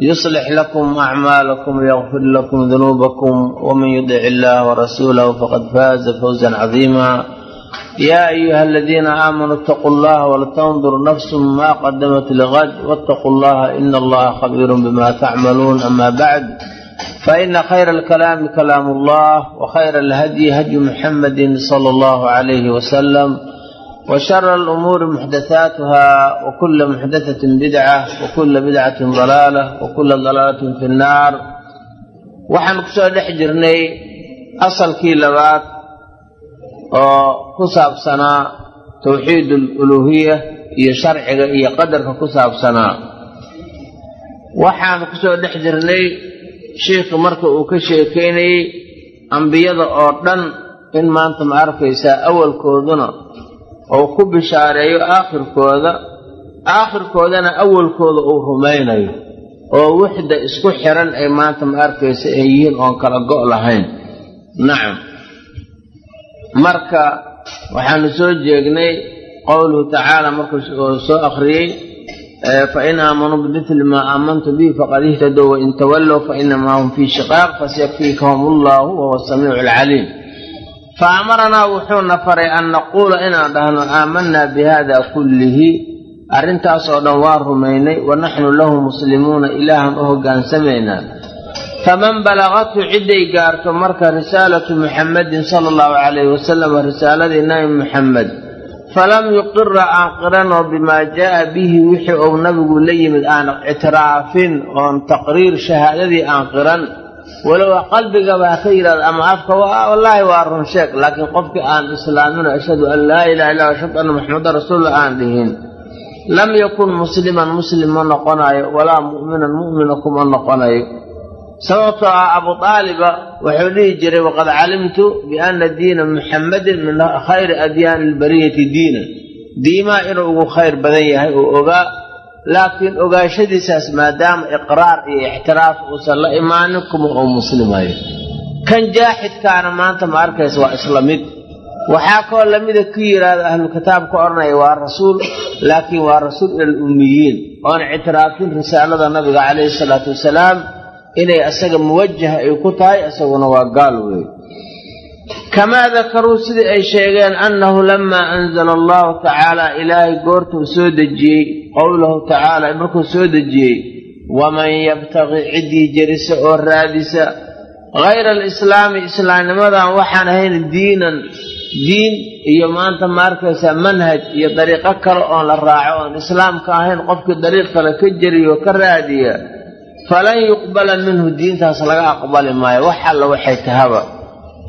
يصلح لكم أعمالكم ويغفر لكم ذنوبكم ومن يطع الله ورسوله فقد فاز فوزا عظيما يا أيها الذين آمنوا اتقوا الله ولتنظر نفس ما قدمت لغد واتقوا الله إن الله خبير بما تعملون أما بعد فإن خير الكلام كلام الله وخير الهدي هدي محمد صلى الله عليه وسلم وشر الأمور محدثاتها وكل محدثة بدعة وكل بدعة ضلالة وكل ضلالة في النار waxaan kusoo dhex jirnay asalkii labaad oo ku saabsanaa towxiid uluhiya iyo sharciga iyo qadarka ku saabsanaa waxaan kusoo dhex jirnay sheikhu marka uu ka sheekaynayey ambiyada oo dhan in maanta ma arkaysaa awalkooduna oo ku bishaareeyo aakhirkooda aakhirkoodana awalkooda uu rumaynayo oo wixda isku xiran ay maanta ma arkaysa ay yihiin oon kala go' lahayn. Nacam. Marka waxaanu soo jeegnay qowluhu tacaala markuu soo akhriyey fain aamanuu bimili maa aamantu bihi faqad ihtadow wain tawallow fainamaa hum fii shiqaaq fasayakfiikahum allahu wahuwa asamiicu alcaliim fa amaranaa wuxuuna faray an naquula inaan dhahno aamanaa bihada kullihi arrintaas oo dhan waa rumaynay wa naxnu lahu muslimuuna ilaahan u hoggaansamaynaa faman balaqathu cidday gaarto marka risaalatu muxamadin sala allahu calayhi wasalam risaaladii nabi muxamed falam yuqira aan qiranoo bimaa jaa'a bihi wixii uu nabigu la yimid aan ictiraafin oon taqriir shahaadadii aan qiran walow qalbigaba ka yidhahdo ama afka wallaahi waa run sheeg laakiin qofkii aan islaamino ashhadu an laa ilaha illa ashhadu anna maxamedan rasuulula aan dhihin lam yakun musliman muslim ma noqonayo walaa mu'minan mu'mina kuma noqonayo. Sababtoo ah abu aaliba wuxuu dhihi jiray waqad calimtu biana diina muxammadin min khayri adyaani albariyati diinan diimaa inuu ugu khayr badan yahay uu ogaa laakiin ogaashadiisaas maadaama iqraar iyo ixtiraaf uusan la imaanin kuma uu muslimayo kan jaaxidkaana maanta ma arkaysa waa isla mid. Waxaa kaloo lamida ku yidhaahda ahlu kitaab ka odhanaya waa rasuul laakiin waa rasuul ila alummiyiin oon ictiraafin risaalada nabiga calayhi salaatu wasalaam inay asaga muwajaha ay ku tahay isaguna waa gaal weeye kamaa dakaruu sidii ay sheegeen annahu lamaa anzala allahu tacaala ilaahay goortuu soo dejiyey qowlahu tacaala markuu soo dejiyey waman yabtaqi ciddii jerisa oo raadisa hayra alislaami islaamnimadan waxaan ahayn diinan diin iyo maanta ma arkaysaa manhaj iyo dariiqo kale oon la raaco oon islaamka ahayn qofkii dariiq kale ka jeriyo ka raadiya falan yuqbala minhu diintaas laga aqbali maayo wax alla waxay tahaba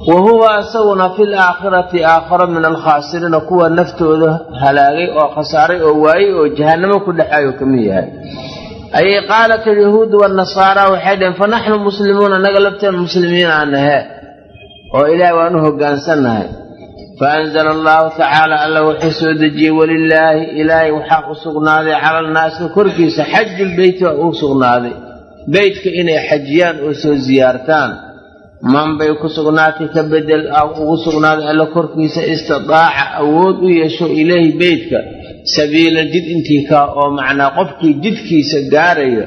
wa huwa isaguna fil aakhirati aakharo min alkhaasiriina kuwa naftooda halaagay oo khasaaray oo waayey oo jahannamo ku dhexaayo ka mid yahay. Ayay qaalat alyahuudu waannasaara waxay dhaheen fa muslimuuna naga lafteen muslimiin aan nahe oo ilaahay u hoggaansannahay fa anzala allahu tacaala alla wuxuu soo dejiyey walilaahi ilaahay waxaa u sugnaaday cala alnaasi korkiisa xajulbeyti waa uu sugnaaday. Beytka inay xajiyaan oo soo siyaartaan man bay ku sugnaatay ka bedel ugu sugnaaday alla korkiisa istidaaca awood u yeesho ilaahi beytka sabiilan jid intii kaa oo macnaa qofkii jidkiisa gaaraya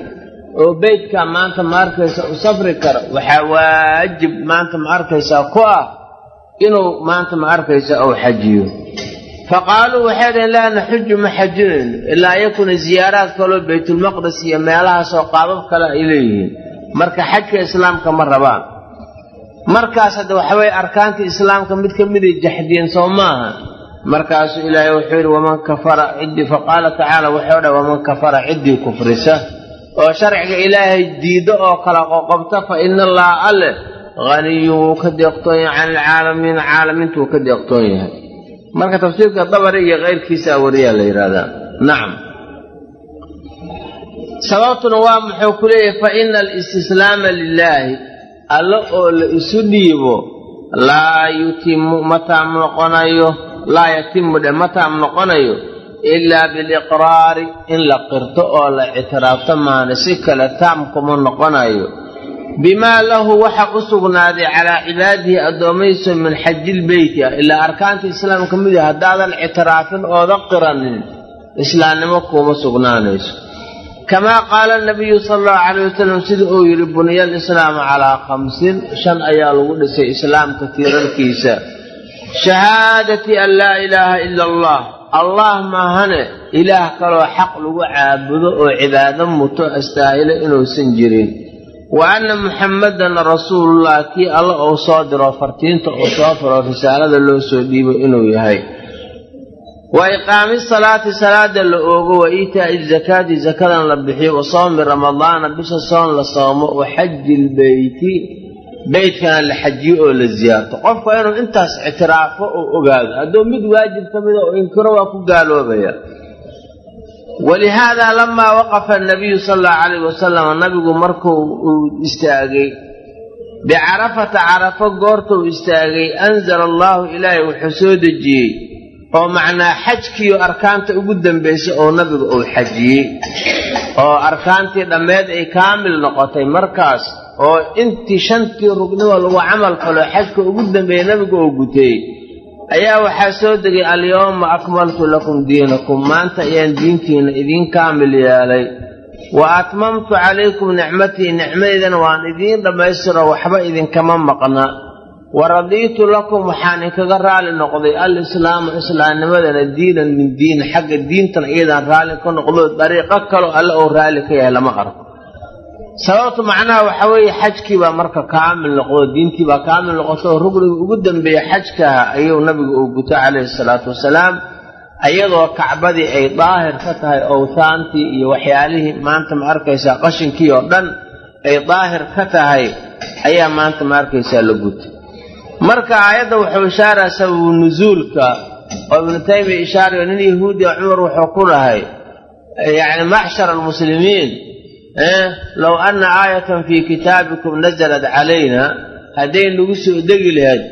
oo beytkaa maanta ma arkaysa u safri kara waxaa waajib maanta ma arkaysaa ku ah inuu maanta ma arkaysa uu xajiyo. Fa qaaluu waxay dhaheen laa naxuju ma xajinayno ilaa yakuna ziyaaraad kaloo baytulmaqdis iyo meelahaasoo qaabab kale ay leeyihiin. Marka xajka islaamka ma rabaan markaas hadda waxaweye arkaantii islaamka mid ka miday jaxdiyeen soo maaha. Markaasuu ilaahay wuxuu yidhi waman kafara ciddii faqaala tacaala wuxuu dha waman kafara ciddii kufrisa oo sharciga ilaahay diiddo oo kala qoqobta fa ina allaha alle haniyun wuu ka deeqtoon yahay can alcaalamiin caalamiintu wuu ka deeqtoon yahay marka tafsiirka dabari iyo keyrkiisa wariyaa la yidhahdaa nacam sababtuna waa muxuu ku leeyahay fa ina alistislaama lilaahi alla oo la isu dhiibo laa yutimu ma taam noqonayo laa yatimu dhe ma taam noqonayo ilaa biliqraari in la qirto oo la ictiraafto maana si kale taam kuma noqonayo. Bimaa lahu waxa u sugnaaday calaa cibaadihi addoomayso min xajilbeyti ah ilaa arkaanta islaamka mid ah haddaadan ictiraafin ooda qiranin islaamnimo kuuma sugnaanayso kamaa qaala nabiyu sala allahu calayh wasalam sida uu yidhi buniya alislaamu calaa khamsin shan ayaa lagu dhisay islaamka tiirarkiisa shahaadati an laa ilaaha ila allah allah maahane ilaah kaloo xaq lagu caabudo oo cibaado muto astaahilo inuusan jirin wa anna muxammadan rasuulullah kii alla uu soo diro fartiinta uu soo faro risaalada loo soo dhiibo inuu yahay wa iqaami salaati salaada la oogo wa iitaa'i zakaati zakadan la bixiyo wa soomi ramadaana bisha soon la soomo wa xaji lbeyti beytkana la xajiyo oo la ziyaarto qofka inuu intaas ictiraafo oo ogaado hadduu mid waajib ka mida oo inkiro waa ku gaaloobaya walihaada lamaa waqafa anabiyu sala allahu calayh wasalam nabigu markuu uu istaagay bicarafata carafo goortuu istaagay anzala allahu ilaahay wuxuu soo dejiyey oo macnaa xajkiiyo arkaanta ugu dambaysay oo nabiga uu xajiyey. oo arkaantii dhammeed ay kaamil noqotay markaas oo intii shantii rugnimo lagu camal falo xajka ugu dambeeyey nabiga uu gutay ayaa waxaa soo degay alyawma akmaltu lakum diinakum maanta ayaan diintiina idiin kaamil yeelay. Wa atmamtu calaykum nicmatii nicmadeydana waan idiin dhammaystiro waxba idinkama maqna wa radiitu lakum waxaan inkaga raali noqday alislaama islaamnimadana diinan min diin xagga diintan iyadan raalli ka noqdo dariiqo kaloo alle uu raalli ka yahay lama arko. Sababtu macnaha waxa weeye xajkii baa marka kaamil noqdo diintii baa kaamil noqoto oo rugniga ugu dambeeya xajkaha ayuu nabigu uu guto calayhi salaatu wasalaam ayadoo kacbadii ay daahir ka tahay owtaantii iyo waxyaalihii maanta ma arkaysaa qashinkii oo dhan ay daahir ka tahay ayaa maanta ma arkaysaa la gutay marka aayadda wuxuu ishaaraa sababu nusuulka oo ibnu taymiya ishaarayo nin yahuudiya cumar wuxuu ku dhahay yacni macshar almuslimiin low anna aayatan fii kitaabikum nasalat calayna hadday nagu soo degi lahayd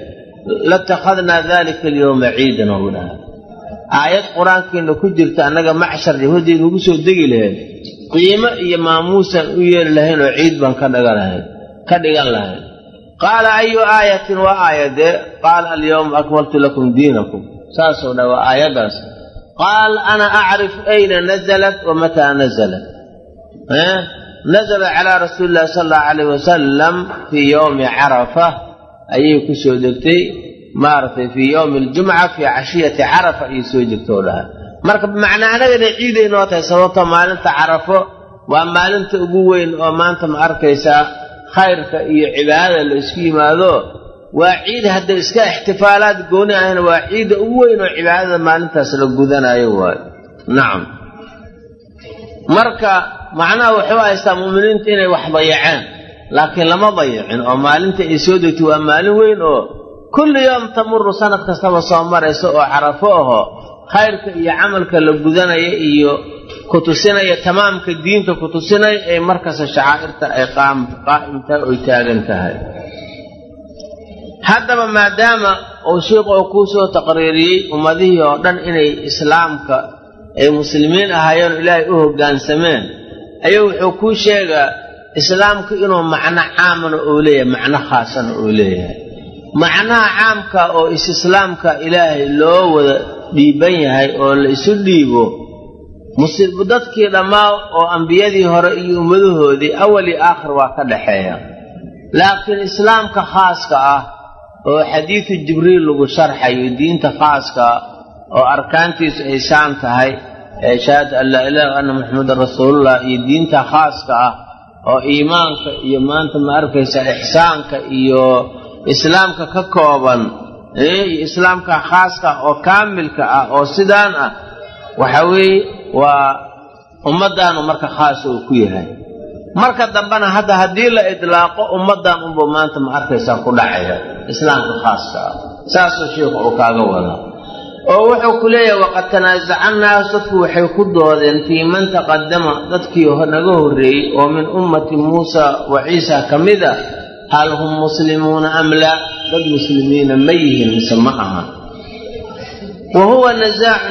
latakhadnaa dalika alyowma ciidan ou dhaha aayad qur'aankiina ku jirta annaga macshar yahuudiya nagu soo degi lahayd qiimo iyo maamuusaan u yeeli lahayn oo ciid baan ka dhigan lahayn ka dhigan lahayn qaala ayu aayatin waa aayadee qaala alyawma akmaltu lakum diinakum. Saasoo dha waa aayaddaas. Qaal ana acrif ayna nazalat wa mataa nazalat? Nazala calaa rasuuli illahi sala allahu calayh wasalam fii yowmi carafa. Ayay ku soo degtay. Maaragtay fii yowmi aljumca fii cashiyati carafa ayay soo degtoo dhaha marka bimacnaa anagana ciiday noo tahay sababto maalinta carafo. Waa maalinta ugu weyn oo maanta ma arkaysaa khayrka iyo cibaadada la isku yimaado waa ciid hadda iska ixtifaalaad gooni ahna waa ciidda ugu weyn oo cibaadada maalintaas la gudanayo waayo. Nacam marka macnaha wuxuu haystaa mu'miniinta inay wax dayaceen laakiin lama dayacin oo maalinta ay soo degtay waa maalin weyn oo kulli yoom tamuru sanad kastaba soo maraysa oo carafo aho khayrka iyo camalka la gudanaya iyo ku tusinaya tamaamka diinta ku tusinaya ee markasta shacaa'irta ay qaa'imtahay oy taagan tahay. Haddaba maadaama uu sheikhu uu kuu soo taqriiriyey ummadihii oo dhan inay islaamka ay muslimiin ahaayeen oo ilaahay u hoggaansameen ayuu wuxuu kuu sheegaa islaamku inuu macno caamana uu leeyahay macno khaasana uu leeyahay. Macnaha caamka oo is-islaamka ilaahay loo wada dhiiban yahay oo la isu dhiibo dadkii dhammaa oo ambiyadii hore iyo ummadahoodii awal iyo aakhir waa ka dhaxeeya. Laakiin islaamka khaaska ah oo xadiidu jibriil lagu sharxayo diinta khaaska oo arkaantiisu ay saan tahay ee shahaada an laa ilaha anna maxamedan rasuulullah iyo diinta khaaska ah oo iimaanka iyo maanta ma arkaysa ixsaanka iyo islaamka ka kooban iyo islaamka khaaska oo kaamilka ah oo sidaan ah waxa weeye waa ummaddaanu marka khaas uu ku yahay. Marka dambena hadda haddii la idlaaqo ummaddan unbuu maanta ma arkaysaa ku dhacaya islaamka khaaska ah saasuu sheikhu uu kaaga wadaa oo wuxuu ku leeyahay waqad tanaasaca annaasu dadku waxay ku doodeen fii man taqadama dadkii naga horreeyey oo min ummati muusa wa ciisa ka mid a hal hum muslimuuna am laa? Dad muslimiina ma yihiin mise ma aha wa huwa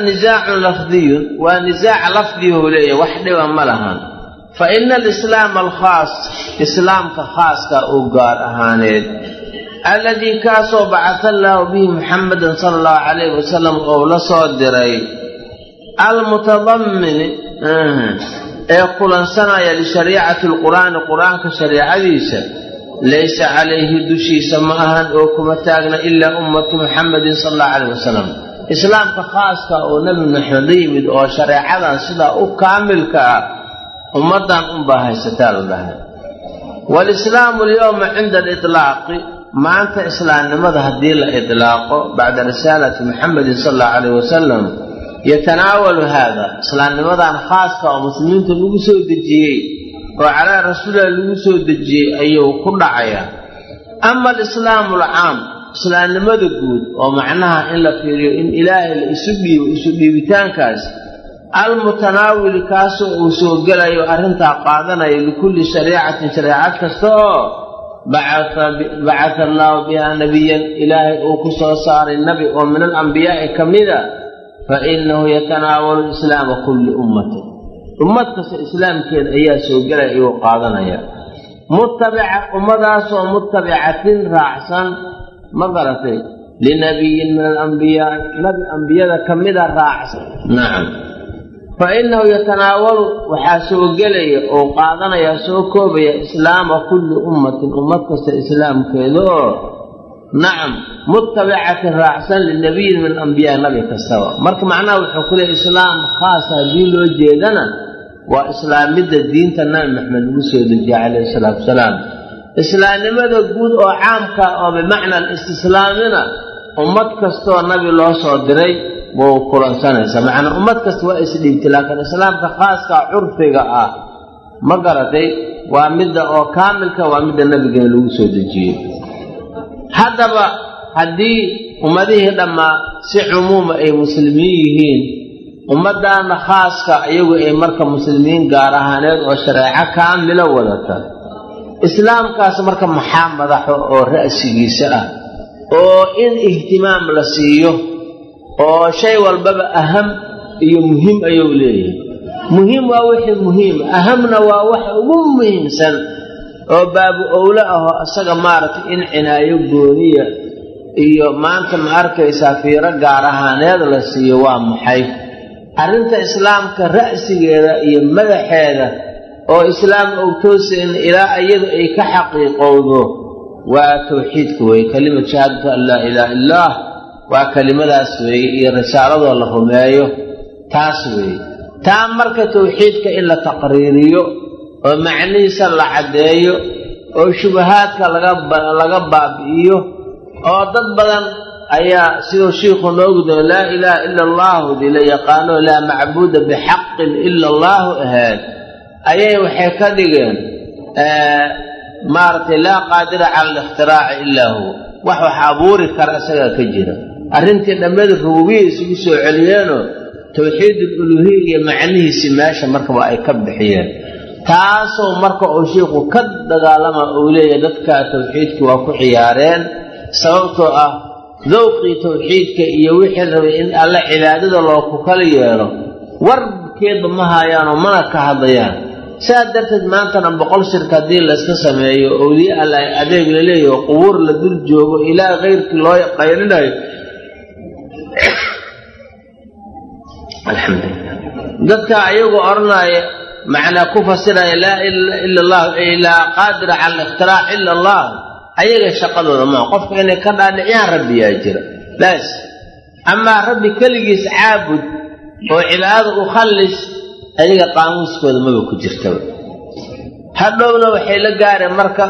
nisaacun lafdiyun waa nisaac lafdiyuu leeyahay wax dhiba ma lahan fa ina alislaama alkhaas islaamka khaaska u gaar ahaaneed alladii kaasoo bacata allaahu bihi muxamadan sala allahu calayhi wasalam ou la soo diray almutadamini ee kulansanaya lishariicati alqur'aani qur'aanka shariicadiisa laysa calayhi dushiisa ma ahan oo kuma taagna ilaa ummatu muxamadin sala allahu calayh wasalam islaamka khaaska oo nebi maxamed la yimid oo shareecadan sidaa u kaamilka ah ummaddan unbaa haysataa la dhahay. Walislaamu alyowma cinda aliطlaaqi maanta islaamnimada haddii la idlaaqo bacda risaalati muxamedin sala allahu calayh wasalam yatanaawalu haada islaamnimadan khaaska oo muslimiinta lagu soo dejiyey oo calaa rasuulilah lagu soo dejiyey ayuu ku dhacayaa ama alislaamu alcaam islaamnimada guud oo macnaha in la fiiriyo in ilaahay la isu dhiibo isu dhiibitaankaas almutanaawili kaasoo uu soo gelayo arrintaa qaadanayo likulli shariicatin shareecad kasta oo bacata allaahu biha nabiyan ilaahay uu ku soo saaray nabi oo min alambiyaa'i ka mida fa innahu yatanaawalu islaama kulli ummatin. Ummad kasta islaamkeeda ayaa soo gelaya ayuu qaadanaya. Muttabica ummadaasoo muttabicatin raacsan ma garatay linabiyin min alambiyaa nabi ambiyada ka mida raacsan. Nacam fa innahu yatanaawalu waxaa soo gelaya oo qaadanaya soo koobaya islaama kulli ummatin ummad kasta islaamkeeda oo nacam muttabicatin raacsan linabiyin min alambiyaa nabi kastaba. Marka macnaha wuxuu ku leeya islaam khaasa haddii loo jeedana waa islaamidda diinta nabi maxamed lagu soo dejiye calayhi salaatu wasalaam islaamnimada guud oo caamka oo bimacna alistislaamina ummad kastoo nabi loo soo diray wuu kulansanaysaa macnaa ummad kasta waa isdhiibtay laakiin islaamka khaaska curfiga ah ma garatay waa midda oo kaamilka waa midda nabigeena lagu soo dejiyey. Haddaba haddii ummadihii dhammaa si cumuuma ay muslimiin yihiin ummaddaana khaaska iyagu ay marka muslimiin gaar ahaaneed oo shareeco kaamila wadata islaamkaas marka maxaa madaxo oo ra'sigiisa ah oo in ihtimaam la siiyo oo shay walbaba aham iyo muhiim ayuu leeyahay. Muhiim waa wixii muhiima ahamna waa wax ugu muhiimsan oo baabu owle ahoo isaga maaragtay in cinaayo gooniya iyo maanta ma arkaysaa fiiro gaar ahaaneed la siiyo waa maxay? Arrinta islaamka ra'sigeeda iyo madaxeeda oo islaam ou toosayn ilaa iyadu ay ka xaqiiqowdo waa tawxiidka weeye kalimatu shahaadatu an laa ilaaha illaah waa kelimadaas weeye iyo risaaladoo la rumeeyo taas weeye taa marka tawxiidka in la taqriiriyo oo macnihiisa la caddeeyo oo shubahaadka laga baabi'iyo oo dad badan ayaa siduu shiikhu noogu dao laa ilaaha ila allaahu di la yaqaano laa macbuuda bixaqin ila allaahu ahayd ayay waxay ka dhigeen maaragtay laa qaadira cala alikhtiraaci ilaa huwa wax wax abuuri kara isagaa ka jira. Arrintii dhammeed rububiya isugu soo celiyeenoo tawxiidul uluhiya iyo macnihiisii meesha markaba ay ka bixiyeen. Taasoo marka uu shiikhu ka dagaalama uu leeyahay dadkaa tawxiidkii waa ku ciyaareen sababtoo ah dawqii tawxiidka iyo wixii rabay in alle cibaadada loo ku kala yeelo warkeedba ma haayaanoo mana ka hadlayaan sidaas darteed maantana boqol shirka haddii layska sameeyo owliye alla adeeg la leeyaho qubuur la dul joogo ilaa keyrkii loo qayrinayo alxamdulilah dadka ayagu odhanaya macnaa ku fasiraya laa ila allahu laa qaadira cala alikhtiraac ila allah. Ayaga shaqadooda maa qofka inay ka dhaadhiciyaan rabbiyaa jira. Baas. Amaa rabbi keligiis caabud oo cibaadada u khallis ayaga qaamuuskooda maba ku jirtaba hadhowna waxay la gaareen marka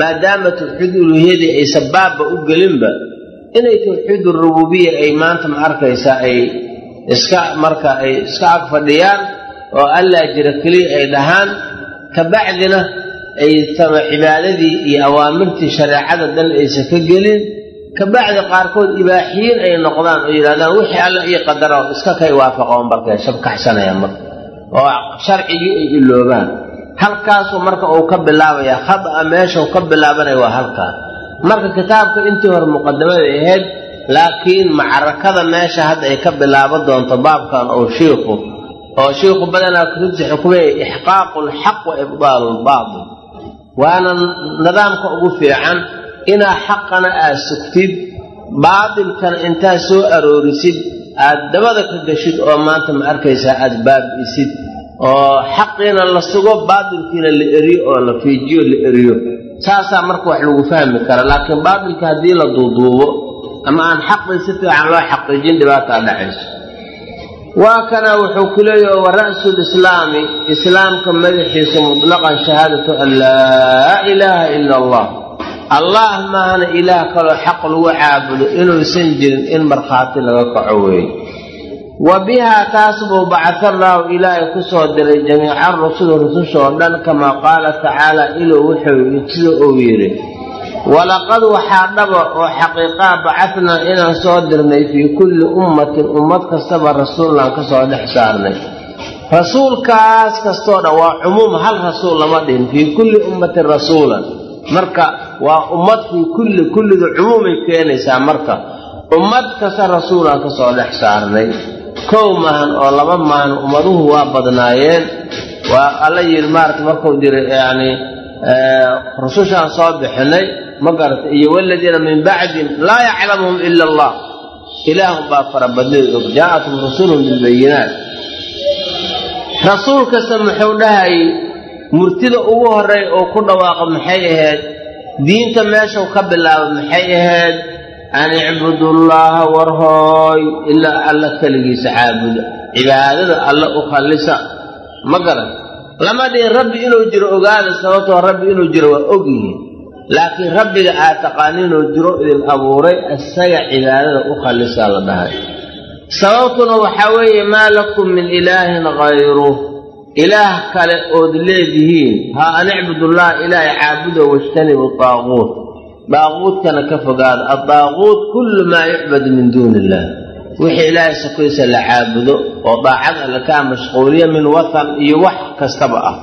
maadaama tawxiid uluhiyadii ay sabaabba u gelinba inay tawxiid urububiya ay maanta ma arkaysaa ay iska marka ay iska ag fadhiyaan oo allaa jira keliya ay dhahaan kabacdina ay taba cibaadadii iyo awaamirtii shareecada dan aysan ka gelin kabacdi qaarkood ibaaxiyiin ay noqdaan oo yidhahdaan wixii alla ii qadara iska kay waafaqoon markay shabkaxsanaya marka oo sharcigii ay iloobaan halkaasuu marka uu ka bilaabaya khada'a meeshau ka bilaabanaya waa halkaa marka kitaabka intii hore muqadamada ahayd laakiin macrakada meesha hadda ay ka bilaaban doonto baabkan oo shiikhu oo shiikhu badanaa kutubta xukumaya ixqaaqu lxaq wa ibdaalu lbaatil waana nidaamka ugu fiican inaa xaqana aad sugtid baatilkana intaad soo aroorisid aad dabada ka geshid oo maanta ma arkaysaa aad baabi'isid oo xaqiina la sugo baatilkiina la eriyo oo la fiijiyo la eriyo. Saasaa marka wax lagu fahmi kara laakiin baatilka haddii la duuduubo ama aan xaqii si fiican loo xaqiijin dhibaataa dhacayso waa kana wuxuu ku leeyahy wa ra'su lislaami islaamka madaxiisa mutlaqan shahaadatu an laa ilaaha ila allah allah maahana ilaah kaloo xaq lagu caabudo inuusan jirin in markhaati laga kaco weeye. Wa bihaa taas buu bacatallaahu ilaahay ku soo diray jamiica rusul rususha oo dhan kamaa qaala tacaala iluu wuxuu sida uu yidhi walaqad waxaa dhaba oo xaqiiqaa bacadnaa inaan soo dirnay fii kulli ummatin ummad kastaba rasuulnaan ka soo dhex saarnay. Rasuulkaas kastoo dhan waa cumuum hal rasuul lama dhihin fii kulli ummatin rasuulan marka waa ummad fii kulli kullidu cumuumay keenaysaa marka. Ummad kasta rasuulaan ka soo dhex saarnay. Kow maahan oo laba maahan ummaduhu waa badnaayeen. Waa alla yidhi maarata markuu diray yacni rusushaan soo bixinay ma garata iyo waladiina min bacdihim laa yaclamuhum ila allah. Ilaahum baa farabadnida og jaa'atum rusuluhum bilbayinaat rasuul kasta muxuu dhahayy murtida ugu horey oo ku dhawaaqa maxay ahayd diinta meeshau ka bilaaba maxay ahayd? An icbudullaaha warhooy ilaa alla keligiisa caabuda. Cibaadada alla u khallisa ma garan. Lama dhihin rabbi inuu jiro ogaada sababtoo rabbi inuu jiro waa ogyihiin laakiin rabbiga aad taqaaninoo jiro idin abuuray isaga cibaadada u khallisaa la dhahay. Sababtuna waxaa weeye maa lakum min ilaahin hayruh ilaah kale ood leedihiin ha an icbudullaha ilaahay caabudo wajtanibu daaquut daaquudkana ka fogaada addaaquut kullu maa yucbadu min duuni illah wixii ilaahay sokiisa la caabudo oo daacad alle kaa mashquuliya min wathan iyo wax kastaba ah.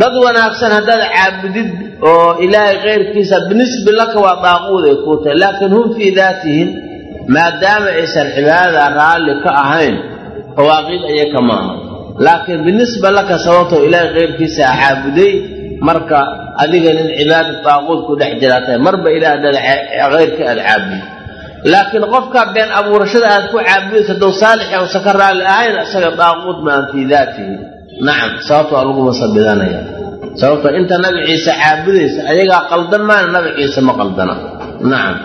Dad wanaagsan haddaad caabudid oo ilaahay keyrkiisa binisbi laka waa daaquud ay kuu tahay laakiin hum fii daatihim maadaama aysan cibaadada raalli ka ahayn fawaaqiid aya ka maaha laakiin binisba laka sababtoo ilaahay keyrkiisa caabuday marka adiga nin cibaada daaquud ku dhex jiraa tahay marba ilaah haddaad keyrka aad caabudi laakiin qofka been abuurashada aad ku caabudaysa hadduu saalix uusan ka raalli ahayn isaga daaquud maan fii daatihi. Nacam sababto waa lagu masabidanaya sababto inta nabi ciise caabudaysa ayagaa qaldan maana nabi ciise ma qaldana. Nacam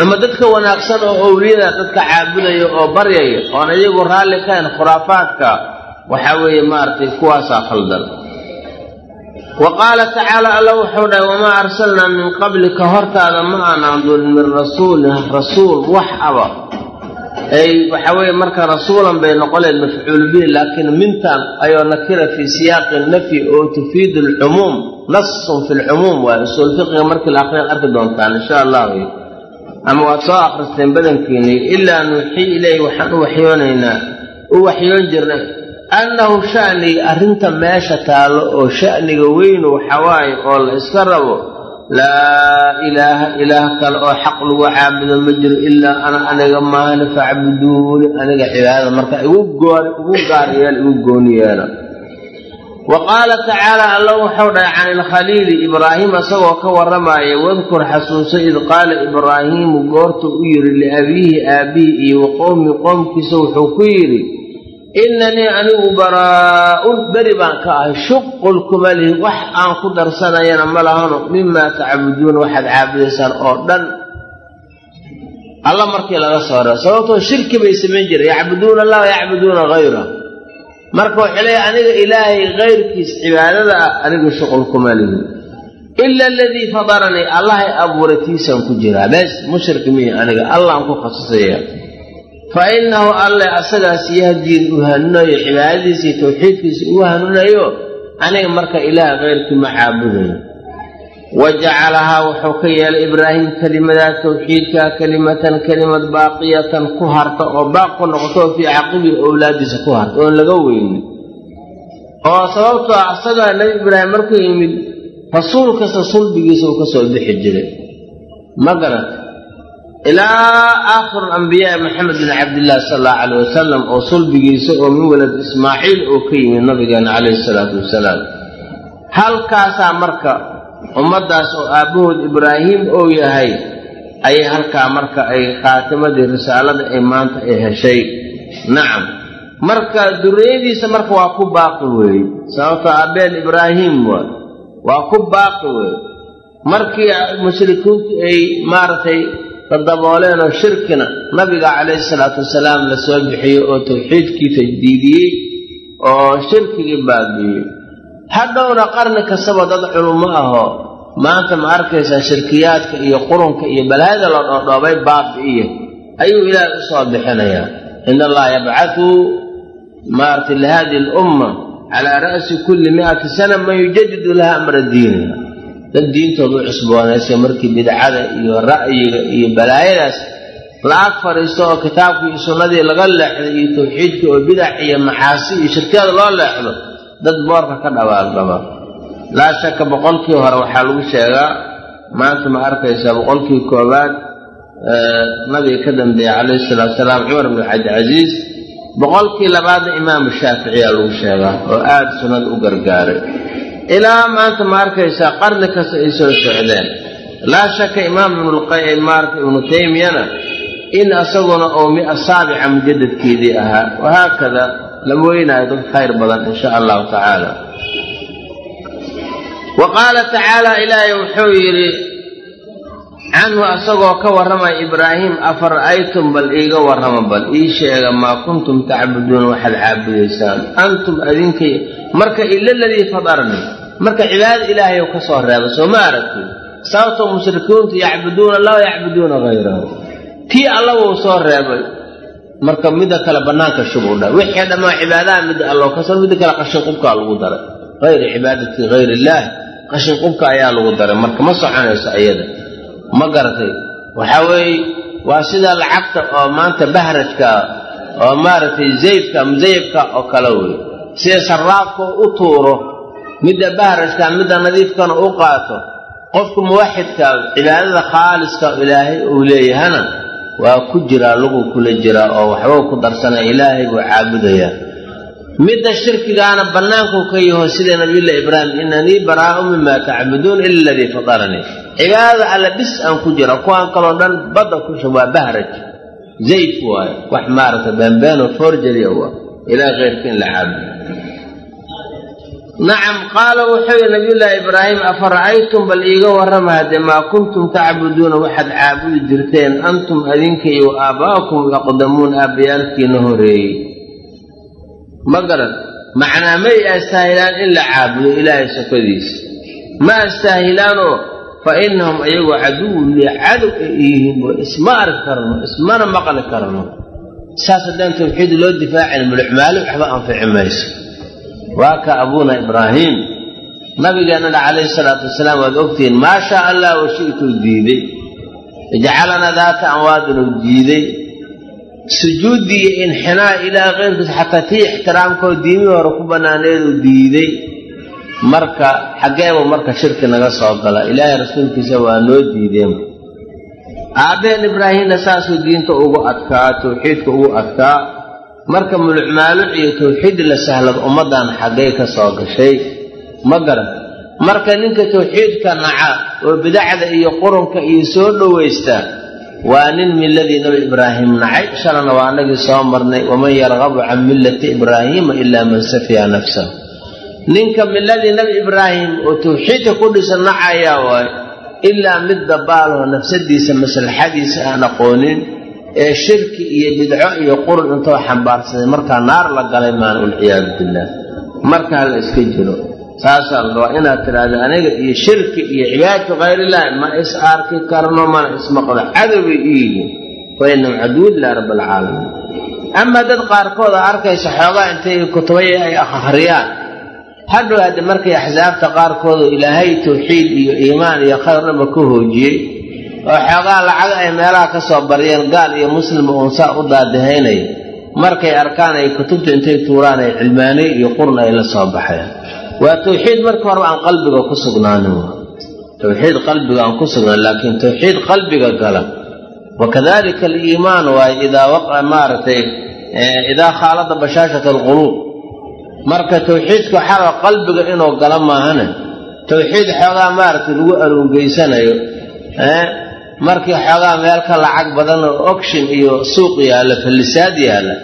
ama dadka wanaagsan oo owliyada dadka caabudaya oo baryaya oon iyagu raalli kahayn khuraafaadka waxaa weeye maaragtay kuwaasaa khaldan wa qaala tacaala alla wuxuu dhahay wamaa arsalnaa min qablika hortaada ma aanaan dulin min rasuulin rasuul wax aba. Ay waxaa weeye marka rasuulan bay noqoleen mafcuul bihi laakiin mintan ayoo nakira fii siyaaqi nafyi oo tufiidu alcumuum nasun fi lcumuum waayo usuul fiqiga markii la aqriyan arki doontaan insha allah ama waad soo akhristeen badankiinii ilaa nuuxii ilayhi waxaan u waxyoonaynaa u waxyoon jirnay. Annahu sha'niga arrinta meesha taallo oo sha'niga weynu waxawaaye oo la iska rabo laa ilaaha ilaah kale oo xaq lagu caabudo ma jiro ilaa ana aniga maahane facbuduuni aniga cibaadada marka igu goor igu gaar yeela igu gooni yeela wa qaala tacaala alla wuxuu dhahay can ilkhaliili ibraahim isagoo ka warramaaya wadkur xasuuso id qaala ibraahiimu goortuu u yidhi liabiihi aabbihi iyo wa qowmi qoomkiisa wuxuu ku yidhi innanii anigu baraa'un beri baan ka ahay shuqul kuma lihi wax aan ku darsanayana ma lahano mimaa tacbuduuna waxaad caabudaysaan oo dhan alla markii laga soo reo sababtoo shirki bay samayn jireen yacbuduuna allah yacbuduuna hayra waxay leeyahy aniga ilaahay kayrkiis cibaadada ah anigu shuqul kuma lihi ila aladii fadaranii allahay abuuray tiisaan ku jiraa. Bes mushrik mihi aniga allahan ku khasisaya. Fa innahu alle asagaas yahdiin u hanuunayo cibaadadiisa iyo tawxiidkiisa ugu hanuunayo aniga marka ilaah keyrkii ma caabudayo wa jacalahaa wuxuu ka yeelay ibraahim kelimadaa tawxiidka kelimatan kelimad baaqiyatan ku harta oo baaq ku noqoto fii caqibi owlaadiisa ku harta oon laga weynin oo sababtoo ah isagaa nebi ibraahim markuu yimid rasuul kasta sulbigiisa uu ka soo bixi jiray ma garata ilaa aakhiru alambiyaa maxamed bin cabdillahi sala allahu caleyh wasalam oo sulbigiisa oo min walad ismaaciil oo ka yimid nabigeena calayhi salaatu wasalaam halkaasaa marka ummaddaas oo aabbahood ibraahim ou yahay ayay halkaa marka ay khaatimadii risaalada ay maanta ay heshay. Nacam marka duriyadiisa marka waa ku baaqi weeye sababtoo aabeel ibraahim waa waa ku baaqi weeye markii mushrikiintu ay maaragtay dadabooleen oo shirkina nabiga calayhi salaatu wasalaam la soo bixiyey oo tawxiidkii tajdiidiyey oo shirkigii baabiiyey hadhowna qarni kastaba dad culummo ahoo maanta ma arkaysaa shirkiyaadka iyo qurunka iyo balaayada la dhoodhoobay baabi'iya ayuu ilaahay u soo bixinayaa. In allaha yabcatu maaragtay lihadihi alumma calaa ra'si kulli mi'ati sana man yujadidu laha amra diiniha dad diintooda u cusboonaysay markii bidcada iyo ra'yiga iyo balaayadaas la ag fadhiisto oo kitaabkii iyo sunnadii laga leexday iyo tawxiidkii oo bidac iyo maxaasi iyo shirkiyada loo leexdo dad boorka ka dhabaaldhaba laa shaka boqolkii hore waxaa lagu sheegaa maanta ma arkaysaa boqolkii koowaad nabiga ka dambeeya calayhi salaatu salaam cumar bn cabdicasiis. Boqolkii labaadna imaamu shaaficiyaa lagu sheegaa oo aada sunnada u gargaaray. Ilaa maanta ma arkaysaa qarni kasta ay soo socdeen. Laa shaka imaam ibnulqaymaarka ibnu taymiyana in isaguna oo mia saabica mujadadkeedii ahaa wahaakada lama weynaayo dad khayr badan in sha allahu tacaala. Wa qaala tacaala ilaahay wuxuu yidhi canhu asagoo ka warramaya ibraahim afara'aytum bal iiga warrama bal ii sheega maa kuntum tacbuduuna waxaad caabudaysaan antum adinkay marka ila ladii fadarni marka cibaadada ilaahay ka soo reeba soo ma aragtid? Sababtoo mushrikiintu yacbuduuna allah yacbuduuna hayrahu tii alla wuu soo reebay marka midda kale bannaanka shubuu dha. Wixii dhammaa cibaadaha midda allo ka soo midda kale qashinqubkaa lagu daray. Hayri cibaadati hayr illaah qashinqubka ayaa lagu daray. Marka ma soconayso iyada ma garatay waxaa weeye waa sida lacagta oo maanta bahrajka oo maaragtay zaydka musayibka oo kale wey sida saraafka u tuuro midda bahrajka midda nadiifkana u qaato. Qofka muwaxidka cibaadada khaaliska ilaahay uu leeyahana waa ku jiraa lagu kula jiraa oo waxbuu ku darsanaya ilaahay buu caabudayaa. Midda shirkigaana bannaankuu ka yaho sida nabiyullahi ibraahim inanii baraa'u mima tacbuduun ila aladii fadaranii. Cibaadada alle bis aan ku jira kuwaan kaloo dhan badda ku shub waa bahraj zaydku waayo wax maaragtay beenbeeno forjariya waa. Ilaah keyrka in la caabudo nacam qaala wuxuu yihi nabiyullaahi ibraahim afara'aytum bal iiga warrama haddee maa kuntum tacbuduuna? Waxaad caabudi jirteen antum adinka iyo wa aabaa'ukum aqdamuun aabbayaalkiina horeeyey. Ma garan macnaa may astaahilaan in la caabudo ilaahay safadiisa ma astaahilaanoo fa innahum ayagu caduwun li cadow ay yihiin isma arki karno ismana maqli karno. Saas haddaan tawxiid loo difaacin mulixmaali waxba anfici mayso waa ka abuuna ibraahim nabigeennana calayhi salaatu wasalaam waad ogtihiin maa shaa allah wa shi'tuu diiday. Ijcalanaa daata amwaadinuu diiday. Sujuuddii iyo inxinaa ilaa keyrkiisa xataa tii ixtiraamkoo diimihii hore ku bannaaneeduu diiday. Marka xaggeebuu marka shirki naga soo gala. Ilaahay rasuulkiisa waa noo diideen. Aabbaheen ibraahimna saasuu diinta ugu adkaa tawxiidka ugu adkaa marka mulucmaaluc iyo tawxiid la sahlad ummaddan xaggay ka soo gashay. Ma garan. Marka ninka tawxiidka naca oo bidacda iyo qurunka iyo soo dhowaysta waa nin miladii nabi ibraahim nacay. Shalana waa anagii soo marnay waman yargabu can millati ibraahiima ilaa man safiya nafsahu. Ninka miladii nabi ibraahim oo tawxiidka ku dhisan nacayaa waay ilaa mid dabaaloo nafsadiisa maslaxadiisa aan aqoonin ee shirki iyo bidco iyo qurun intoo xambaarsaday markaa naar la galay maan walciyaadu billaah marka hala iska jiro saasaa la rabaa inaad tidhaahda aniga iyo shirki iyo cibaadatu khayrillahi ma is arki karno mana ismaqlo cadowbay u yihiin fa innahum caduwun ilaa rabbi alcaalamiin amaa dad qaarkood a arkaysa xoogaa intay kutubaya ay akhriyaan hadhow hadde markay axsaabta qaarkoodu ilaahay tawxiid iyo iimaan iyo khayr dhaba ka hoojiyey oo xoogaa lacag ay meelaha ka soo baryeen gaal iyo muslima uun saa u daadahaynaya markay arkaan ay kutubta intay tuuraan ay cilmaanay iyo qurn ay la soo baxeen. Waa tawxiid marka horeba aan qalbiga ku sugnaanin tawxiid qalbiga aan ku sugnaan laakiin tawxiid qalbiga gala. Wakadalika aliimaan waaye idaa waqa maaragtay idaa khaalada bashaashat alquluub. Marka tawxiidka waxaa qalbiga inuu gala maahane tawxiid xoogaa maaragtay lagu aruungeysanayo markii xoogaa meel ka lacag badan oo okshin iyo suuq yaalla fallisaad yaalla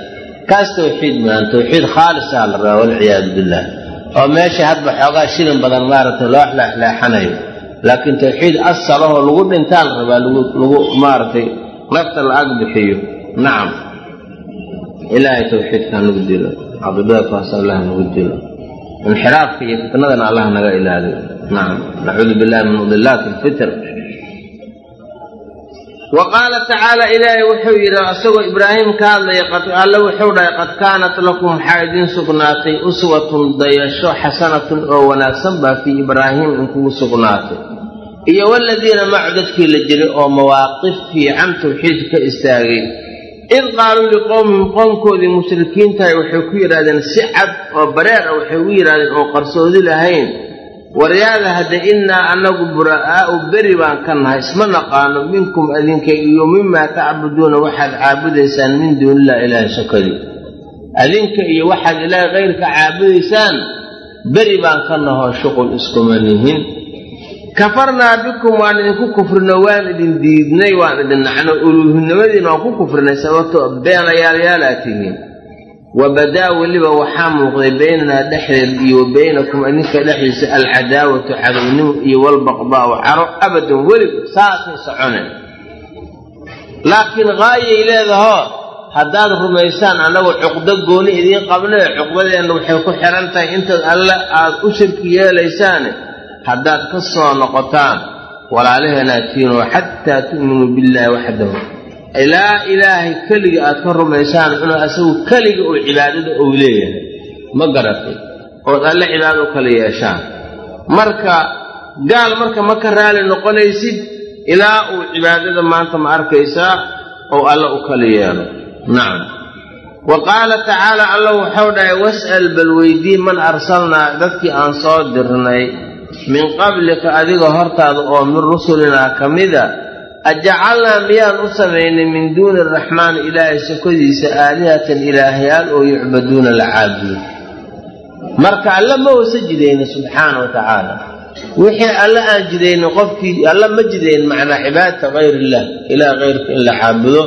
kaas tawxiid maahan tawxiid khaalisaa la rabaa walciyaadu billah. Oo meesha hadba xoogaa shilin badan maaragtay loo xleexleexanayo laakiin tawxiid asalahoo lagu dhintaa la rabaa lagu maaragtay nafta la ag bixiyo. Nacam ilaahay tawxiidkaa nagu dilo. Caqiidada kuhaas allah nagu dilo. Inxiraafka iyo fitnadana allah naga ilaaliyo. Nacam nacuudu billahi min mudilaati lfitr wa qaala tacaala ilaahay wuxuu yidhi asagoo ibraahim ka hadlaya alle wuxuu dhahay qad kaanat lakum waxaa idiin sugnaatay uswatun dayasho xasanatun oo wanaagsan baa fii ibraahim inkugu sugnaatay. Iyo waladiina macu dadkii la jiray oo mawaaqif fiican tawxiid ka istaagay. Id qaaluu liqowmihim qoomkoodii mushrikiintahay waxay ku yidhahdeen si cad oo bareer ah waxay u yidhahdeen oo qarsoodi lahayn waryaada hadde innaa annagu bura'aa'u beri baan ka nahay isma naqaano minkum adinka iyo mimaa tacbuduuna waxaad caabudaysaan min duuniillah ilaahi sokadii adinka iyo waxaad ilaahay kayrka caabudaysaan beri baan ka nahoo shuqul iskuma nihin kafarnaa bikum waan idinku kufrino waan idin diidnay waan idin nacno uluuhinimadiina waan ku kufrinay sababtoo beenayaalyaalaad tihiin wabadaa weliba waxaa muuqday baynanaa dhexdeed iyo wa baynakum idinka dhexdiisa alcadaawatu cadownimo iyo walbaqdaa'u caro abadan weliba saasay soconeen. Laakiin haayay leedahoo haddaad rumaysaan annagu cuqdo gooni idiin qabnae cuqdadeenna waxay ku xihan tahay intaad alle aad u shirki yeelaysaane haddaad ka soo noqotaan walaalaheenaatiinoo xataa tu'minuu billaahi waxdahu ilaa ilaahay keliga aad ka rumaysaan inuu asagu keliga uu cibaadada ou leeyahay ma garatay ood alle cibaado kala yeeshaan. Marka gaal marka ma ka raali noqonaysid ilaa uu cibaadada maanta ma arkaysaa ou alle u kala yeelo. Nacam wa qaala tacaala alla waxau dhahay was'al bal weydii man arsalnaa dadkii aan soo dirnay min qablika adiga hortaada oo min rusulinaa ka mida ajacalnaa miyaan u samaynay min duuni araxmaani ilaahay sokodiisa aalihatan ilaahyaal oo yucbaduuna la caabudo marka alle ma wasa jidayna subxaana wa tacaala wixii alle aan jidaynin qofkii alle ma jidayn macnaa cibaadata hayr illah ilaah hayrka in la caabudo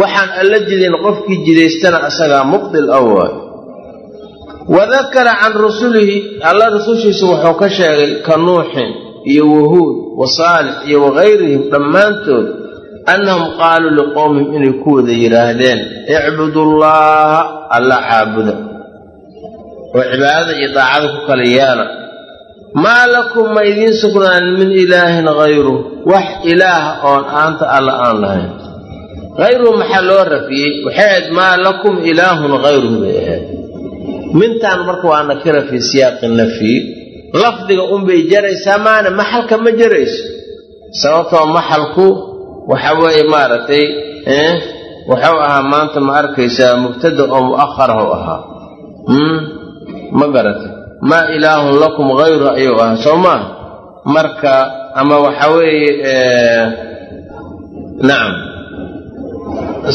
waxaan alla jidayn qofkii jidaystana asagaa mubdil awal wadakara can rusulihi alla rusushiisa wuxuu ka sheegay ka nuuxin iyo wahuud wa saalix iyo wakayrihim dhammaantood annahum qaaluu liqowmihim inay ku wada yidhaahdeen icbudullaaha alla caabuda. Oo cibaadada iyo daacada ku kala yeela maa lakum ma idiin sugnaan min ilaahin hayruh wax ilaaha oon aanta alla aan lahayn. Hayruhu maxaa loo rafiyey? Waxay ahayd maa lakum ilaahun hayruhu bay ahayd. Mintaan marka waa nakira fii siyaaqi nafyi lafdiga unbay jaraysaa maana maxalka ma jarayso. Sababtoo maxalku waxa weeye maaragtay wuxuu ahaa maanta ma arkaysaa mubtada oo mu'aharahu ahaa. Ma garatay? Maa ilaahun lakum hayru ayuu ahaa soo maa marka ama waxa weeye nacam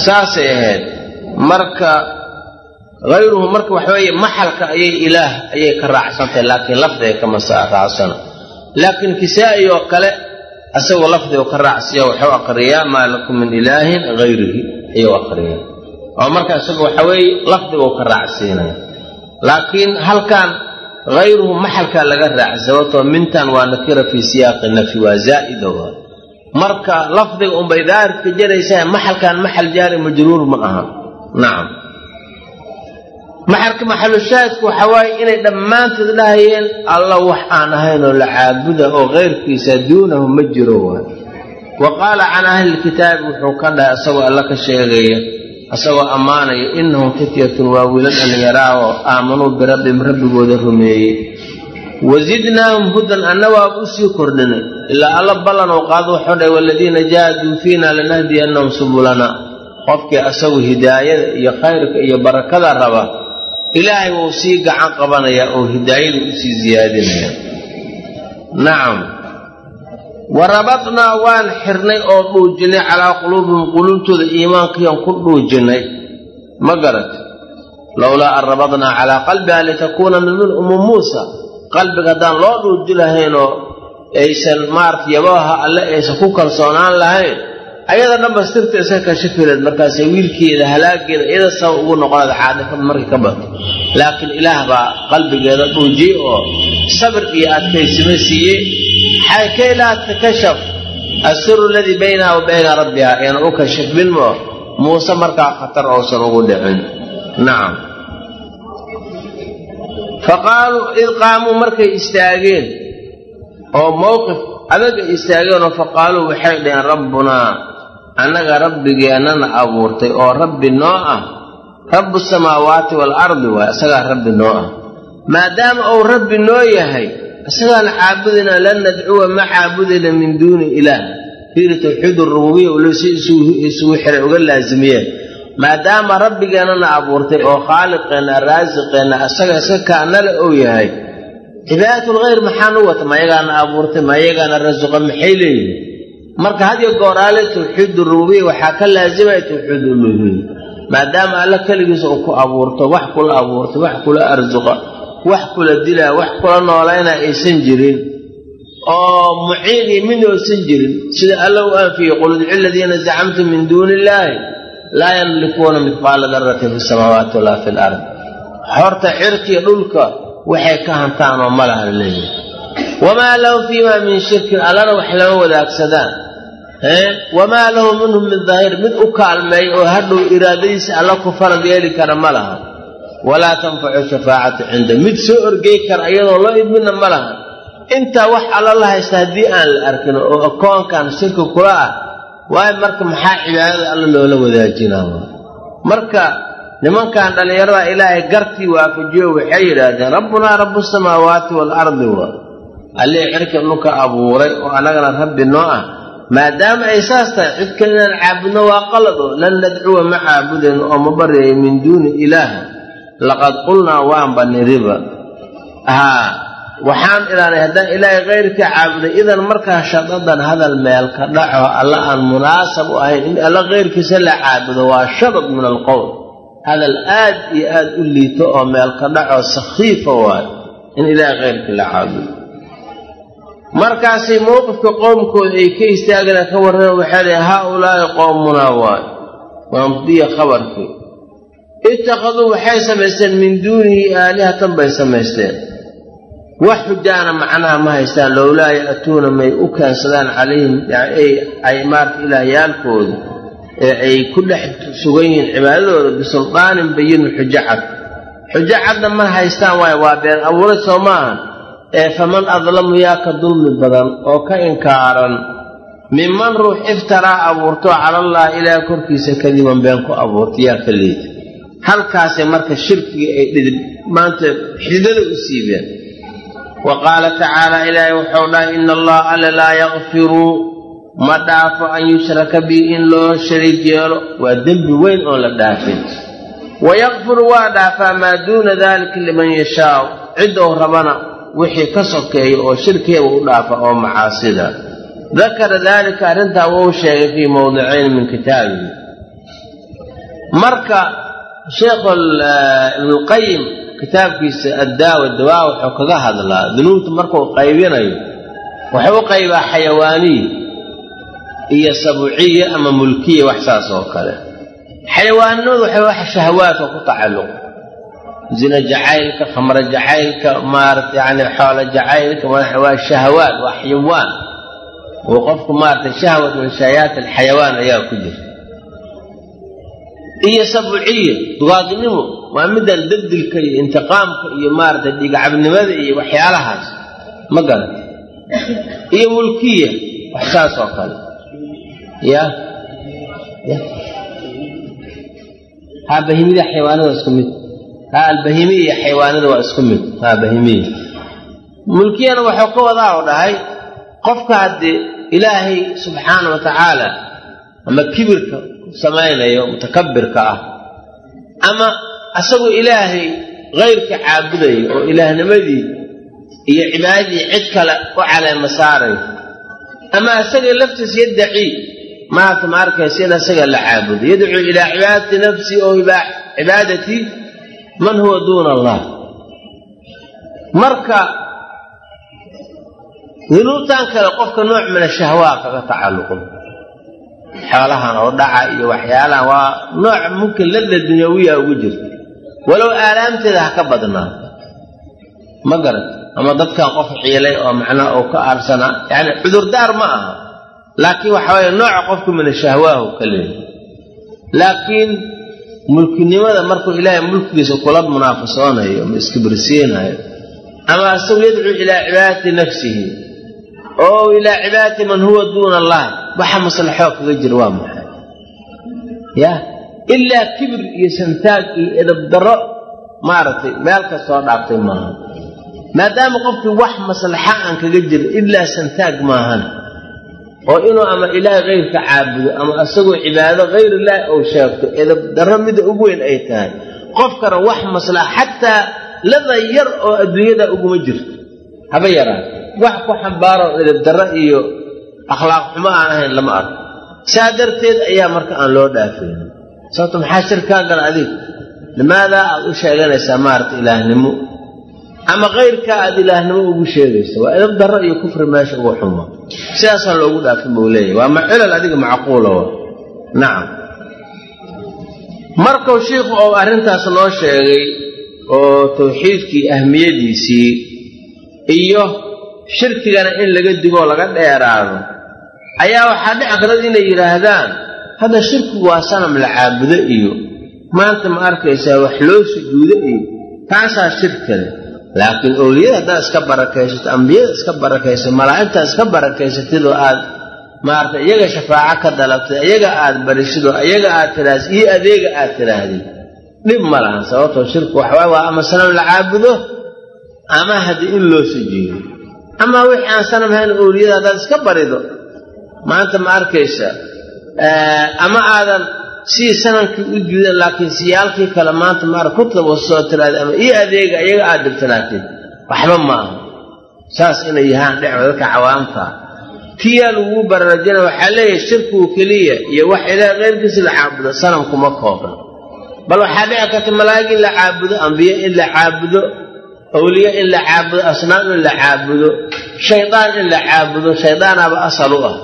saasay ahayd. Marka hayruhu marka waxa weeye maxalka ayay ilaah ayay ka raacsantahay laakiin lafdiga kama raacsano laakiin kisaa'i oo kale asagoo lafdigu ka raacsiya wuxuu aqriyaa maa lakum min ilaahin hayrihi ayuu aqriyaa oo marka isagu waxa weeye lafdiguu ka raacsiinaya laakiin halkan hayruhu maxalkaa laga raaca sababtoo mintan waa nakira fii siyaaqi nafyi waa zaa'ida waa marka lafdiga unbay daaridka jaraysaa maxalkan maxal jaari majruur ma aha nacam maxalka maxalushaahidku waxa waaye inay dhammaantood dhahayeen alla wax aan ahaynoo la caabuda oo keyrkiisa duunahu ma jiro waay. Wa qaala can ahlilkitaabi wuxuu ka dhahay isagoo alla ka sheegaya isagoo ammaanaya innahum fityatun waa wiilal dhallinyaraa oo aamanuu birabbihim rabbigooda rumeeyey. Wazidnaahum hudan anna waaba u sii kordhinay. Ilaa alla ballan oo qaado wuxuu dhahay waladiina jaahaduu fiina lanahdiyannahum subulana. Qofkii asagu hidaayada iyo khayrka iyo barakada raba ilaahay wuu sii gacan qabanayaa oo hidaayada u sii siyaadinaya nacam wa rabadnaa waan xirnay oo dhuujinay calaa quluubihim quluubtooda iimaankiian ku dhuujinay. Ma garat lowlaa an rabadnaa calaa qalbiha litakuuna min min ummi muusa. Qalbiga haddaan loo dhuuji lahaynoo aysan maarata yabaha alle aysan ku kalsoonaan lahayn ayada dhanba sirta iska kashafileed markaasay wiilkeeda halaageeda iyada sabab ugu noqonayd xaadifad markay ka bato. Laakiin ilaah baa qalbigeeda dhuujiyey oo sabir iyo adkaysimo siiyey. Kay laa takashaf asiru aladii baynaha wa bayna rabbiha ayna u kashafin moo muuse markaa khatar ousan ugu dhicin. Nacam fa qaaluu id qaamuu markay istaageen oo mowqif adaga istaageenoo fa qaaluu waxay dhaheen rabbunaa annaga rabbigeennana abuurtay oo rabbi noo ah. Rabbu samaawaati waalardi waay isagaa rabbi noo ah. Maadaama uu rabbi noo yahay isagaan caabudayna lan nadcuwa ma caabudayna min duuni ilaah. Fiiri tawxiid rububiya ula si isugu xiray uga laasimiyeen maadaama rabbigeennana abuurtay oo khaaliqeenna raasiqeenna isaga iska kaanale uu yahay cibaadatul khayr maxaan u wata ma yagaana abuurtay ma yagaana rasuqa maxay leeyihiin marka had iyo gooraale tawxiid rububiya waxaa ka laasimaya tawxiid uluhiya maadaama alla keligiisa uu ku abuurto wax kula abuurtay wax kula arsuqa wax kula dilaa wax kula noolayna aysan jirin oo muciin iyo mid oosan jirin sida alla u anfiyey qul udci aladiina zacamtum min duuni illaahi laa yamlikuuna midqaala daratin fi samaawaati walaa fi lard horta cirkiya dhulka waxay ka hantaan oo ma laha leeyihi wamaa lahu fiimaa min shirkin allana wax lama wadaagsadaan wamaa lahu minhum min dahiir mid u kaalmeey oo hadhow iraadadiisa alla ku farad yeeli kara ma laha walaa tanfacu shafaacatu cinda mid soo orgey kara iyadoo loo idmina ma laha intaa wax alla la haysta haddii aan la arkin oo akoonkan shirki kula ah waayo marka maxaa cibaadada alla loola wadaajinaa marka nimankan dhallinyarada ilaahay gartii waafajiyo waxay yidhaahdeen rabbunaa rabu samaawaati waalardi wa allii cirka dhulka abuuray oo annagana rabbi noo ah maadaama ay saas tahay cid kale inaan caabudno waa qalad oo lan nadcuwa ma caabudayno oo ma baryayo min duuni ilaah laqad qulnaa waanba niriba haa waxaan ilaanay haddaan ilaahay kayrka caabuday idan markaa shadadan hadal meel ka dhaco alla aan munaasab u ahayn in alla kayrkiisa la caabudo waa shadad min alqowl hadal aad iyo aad u liito oo meel ka dhaco sakhiifa waayo in ilaahay kayrka la caabudo markaasay mowqifka qowmkooda ay ka istaagana ka warreen waxay dhahen haa ulaahi qowmunaa waayo waa mubdiya khabarkii. Ittakhaduu waxay samaysteen min duunihi aalihatan bay samaysteen. Wax xujaana macnaha ma haystaan lowlaa ya'tuuna may u keensadaan calayhim ay maarta ilaahyaalkooda ee ay ku dhex sugan yihiin cibaadadooda bisultaanin bayinu xujo cad xujo cadna ma haystaan waayo waa been abuuray soo maaha ee faman adlamu yaa ka dulmi badan oo ka inkaaran minman ruux iftaraa abuurto calallaahi ilaah korkiisa kadiban been ku abuurta yaa ka liita halkaasay marka shirkiga ay dhidib maanta xididada u siibeen. Wa qaala tacaala ilaahay wuxuu dhahay ina allaha alle laa yakfiru ma dhaafo an yushraka bii in loo shariig yeelo. Waa dembi weyn oon la dhaafin. Wayakfiru waa dhaafaa maa duuna daalika liman yashaau ciddou rabana wixii ka sokeeya oo shirkeeba u dhaafa oo macaasida. Dakara daalika arrintaa wuu sheegay fii mowdicayn min kitaabihi. Marka sheekh ibnulqayim kitaabkiisa addaawa dawaa wuxuu kaga hadlaa dunuubta markuu qaybinayo wuxuu u qaybaa xayawaaniya iyo sabuuciya ama mulkiya wax saas oo kale. Xayawaanimadu waxay wax shahawaadka ku tacalluq zina jacaylka khamro jacaylka maarata yani xoolo jacaylka waa shahawaad waa xayawaan. Oo qofku maarata shahwat min shahayaat alxayawaan ayaa ku jira. Iyo sabuuciya dugaadnimo waa middan dabdilka iyo intiqaamka iyo maarata dhigacabnimada iyo waxyaalahaas. Ma garata iyo mulkiya wax saas oo kale. Ya? Haa bahimida xayawaanada waa isku mid albahimi iyo xayawaanada waa isku mid. Bahimiya mulkiyana wuxuu ka wadaa u dhahay qofka haddii ilaahay subxaana wa tacaala ama kibirka samaynayo mutakabirka ah ama asagoo ilaahay kayrka caabudayo oo ilaahnimadii iyo cibaadadii cid kale u caleema saarayo ama asaga laftiis yaddaci maanta ma arkaysa in asaga la caabudo. Yadcuu ilaa cibaadati nafsi oo cibaadati man huwa duuna allah. Marka dunuubtan kale qofka nooc min ashahwaa kaga tacalluqo xoolahan oo dhaca iyo waxyaalahan waa nooc mumkin lada dunyawiya ugu jirta. Walow aalaamteeda ha ka badnaa. Ma garat ama dadkan qof xiilay oo macnaha uu ka aarsanaa yani cudurdaar ma aha. Laakiin waxa weye nooca qofku min ashahwaahu ka laakiin mulkinimada markuu ilaahay mulkigiisa kula munaafasoonayo ama iskibirsiinayo ama asagu yadcuu ilaa cibaadati nafsihi oo ilaa cibaadati man huwa duuna allah waxa maslaxoo kaga jira waa maxay? Ya ilaa kibir iyo santaag iyo edabdarro maaragtay meel kastoo dhaaftay maaha. Maadaama qofkii wax maslaxa aan kaga jirin ilaa santaag maahan oo inuu ama ilaahay kayrka caabudo ama asagoo cibaado hayr illaahi ou sheegto edabdarro mida ugu weyn ay tahay. Qofkana wax maslaxa xataa lada yar oo adduunyada uguma jirto. Haba yaraate wax ku xambaaro edabdarro iyo akhlaaq xumo aan ahayn lama arko. Saa darteed ayaa marka aan loo dhaafaynin sababto maxaa shirkaa gala adig limaadaa aad u sheeganaysaa maarata ilaahnimo ama kayrkaa aad ilaahnimo ugu sheegaysa waa edab darro iyo kufri meesha ugu xuma sidaasaan loogu dhaafin buu leeyahy waa maculal adiga macquula nacam. Markuu shiikhu ou arrintaas noo sheegay oo tawxiidkii ahmiyadiisii iyo shirkigana in laga digoo laga dheeraado ayaa waxaa dhici karad inay yidhaahdaan hadda shirkigu waa sanam la caabudo iyo maanta ma arkaysaa wax loo sujuudo iyo taasaa shirkale laakiin owliyada haddaad iska barakaysato ambiyada iska barakaysato malaa'igtaa iska barakaysatid oo aad maarata iyaga shafaaco ka dalabtay iyaga aad barisid oo iyaga aad tidhaahd iyo adeega aad tidhaahdid dhib ma lahan sababtoo shirku waxwaay waa ama sanam la caabudo ama haddii in loo sujuudo ama wixii aan sanam hayn owliyada haddaad iska barido. Maanta ma arkaysa ama aadan sidii sanamkii u juudan laakiin siyaalkii kale maanta maar ku tabasoo tiraada ama ii adeega iyaga aad dhibtanaatid waxba ma aha. Saas inay yahaan dhec dadka cawaamta tiyaa lagu baraarajina waxaa leeyahay shirkigu keliya iyo wax ilaah keyrkiisa la caabudo sanamkuma koobna bal waxaa dhici karta malaa'ig in la caabudo ambiye in la caabudo awliye in la caabudo asnaam in la caabudo shaydaan in la caabudo shaydaanaaba asal u ah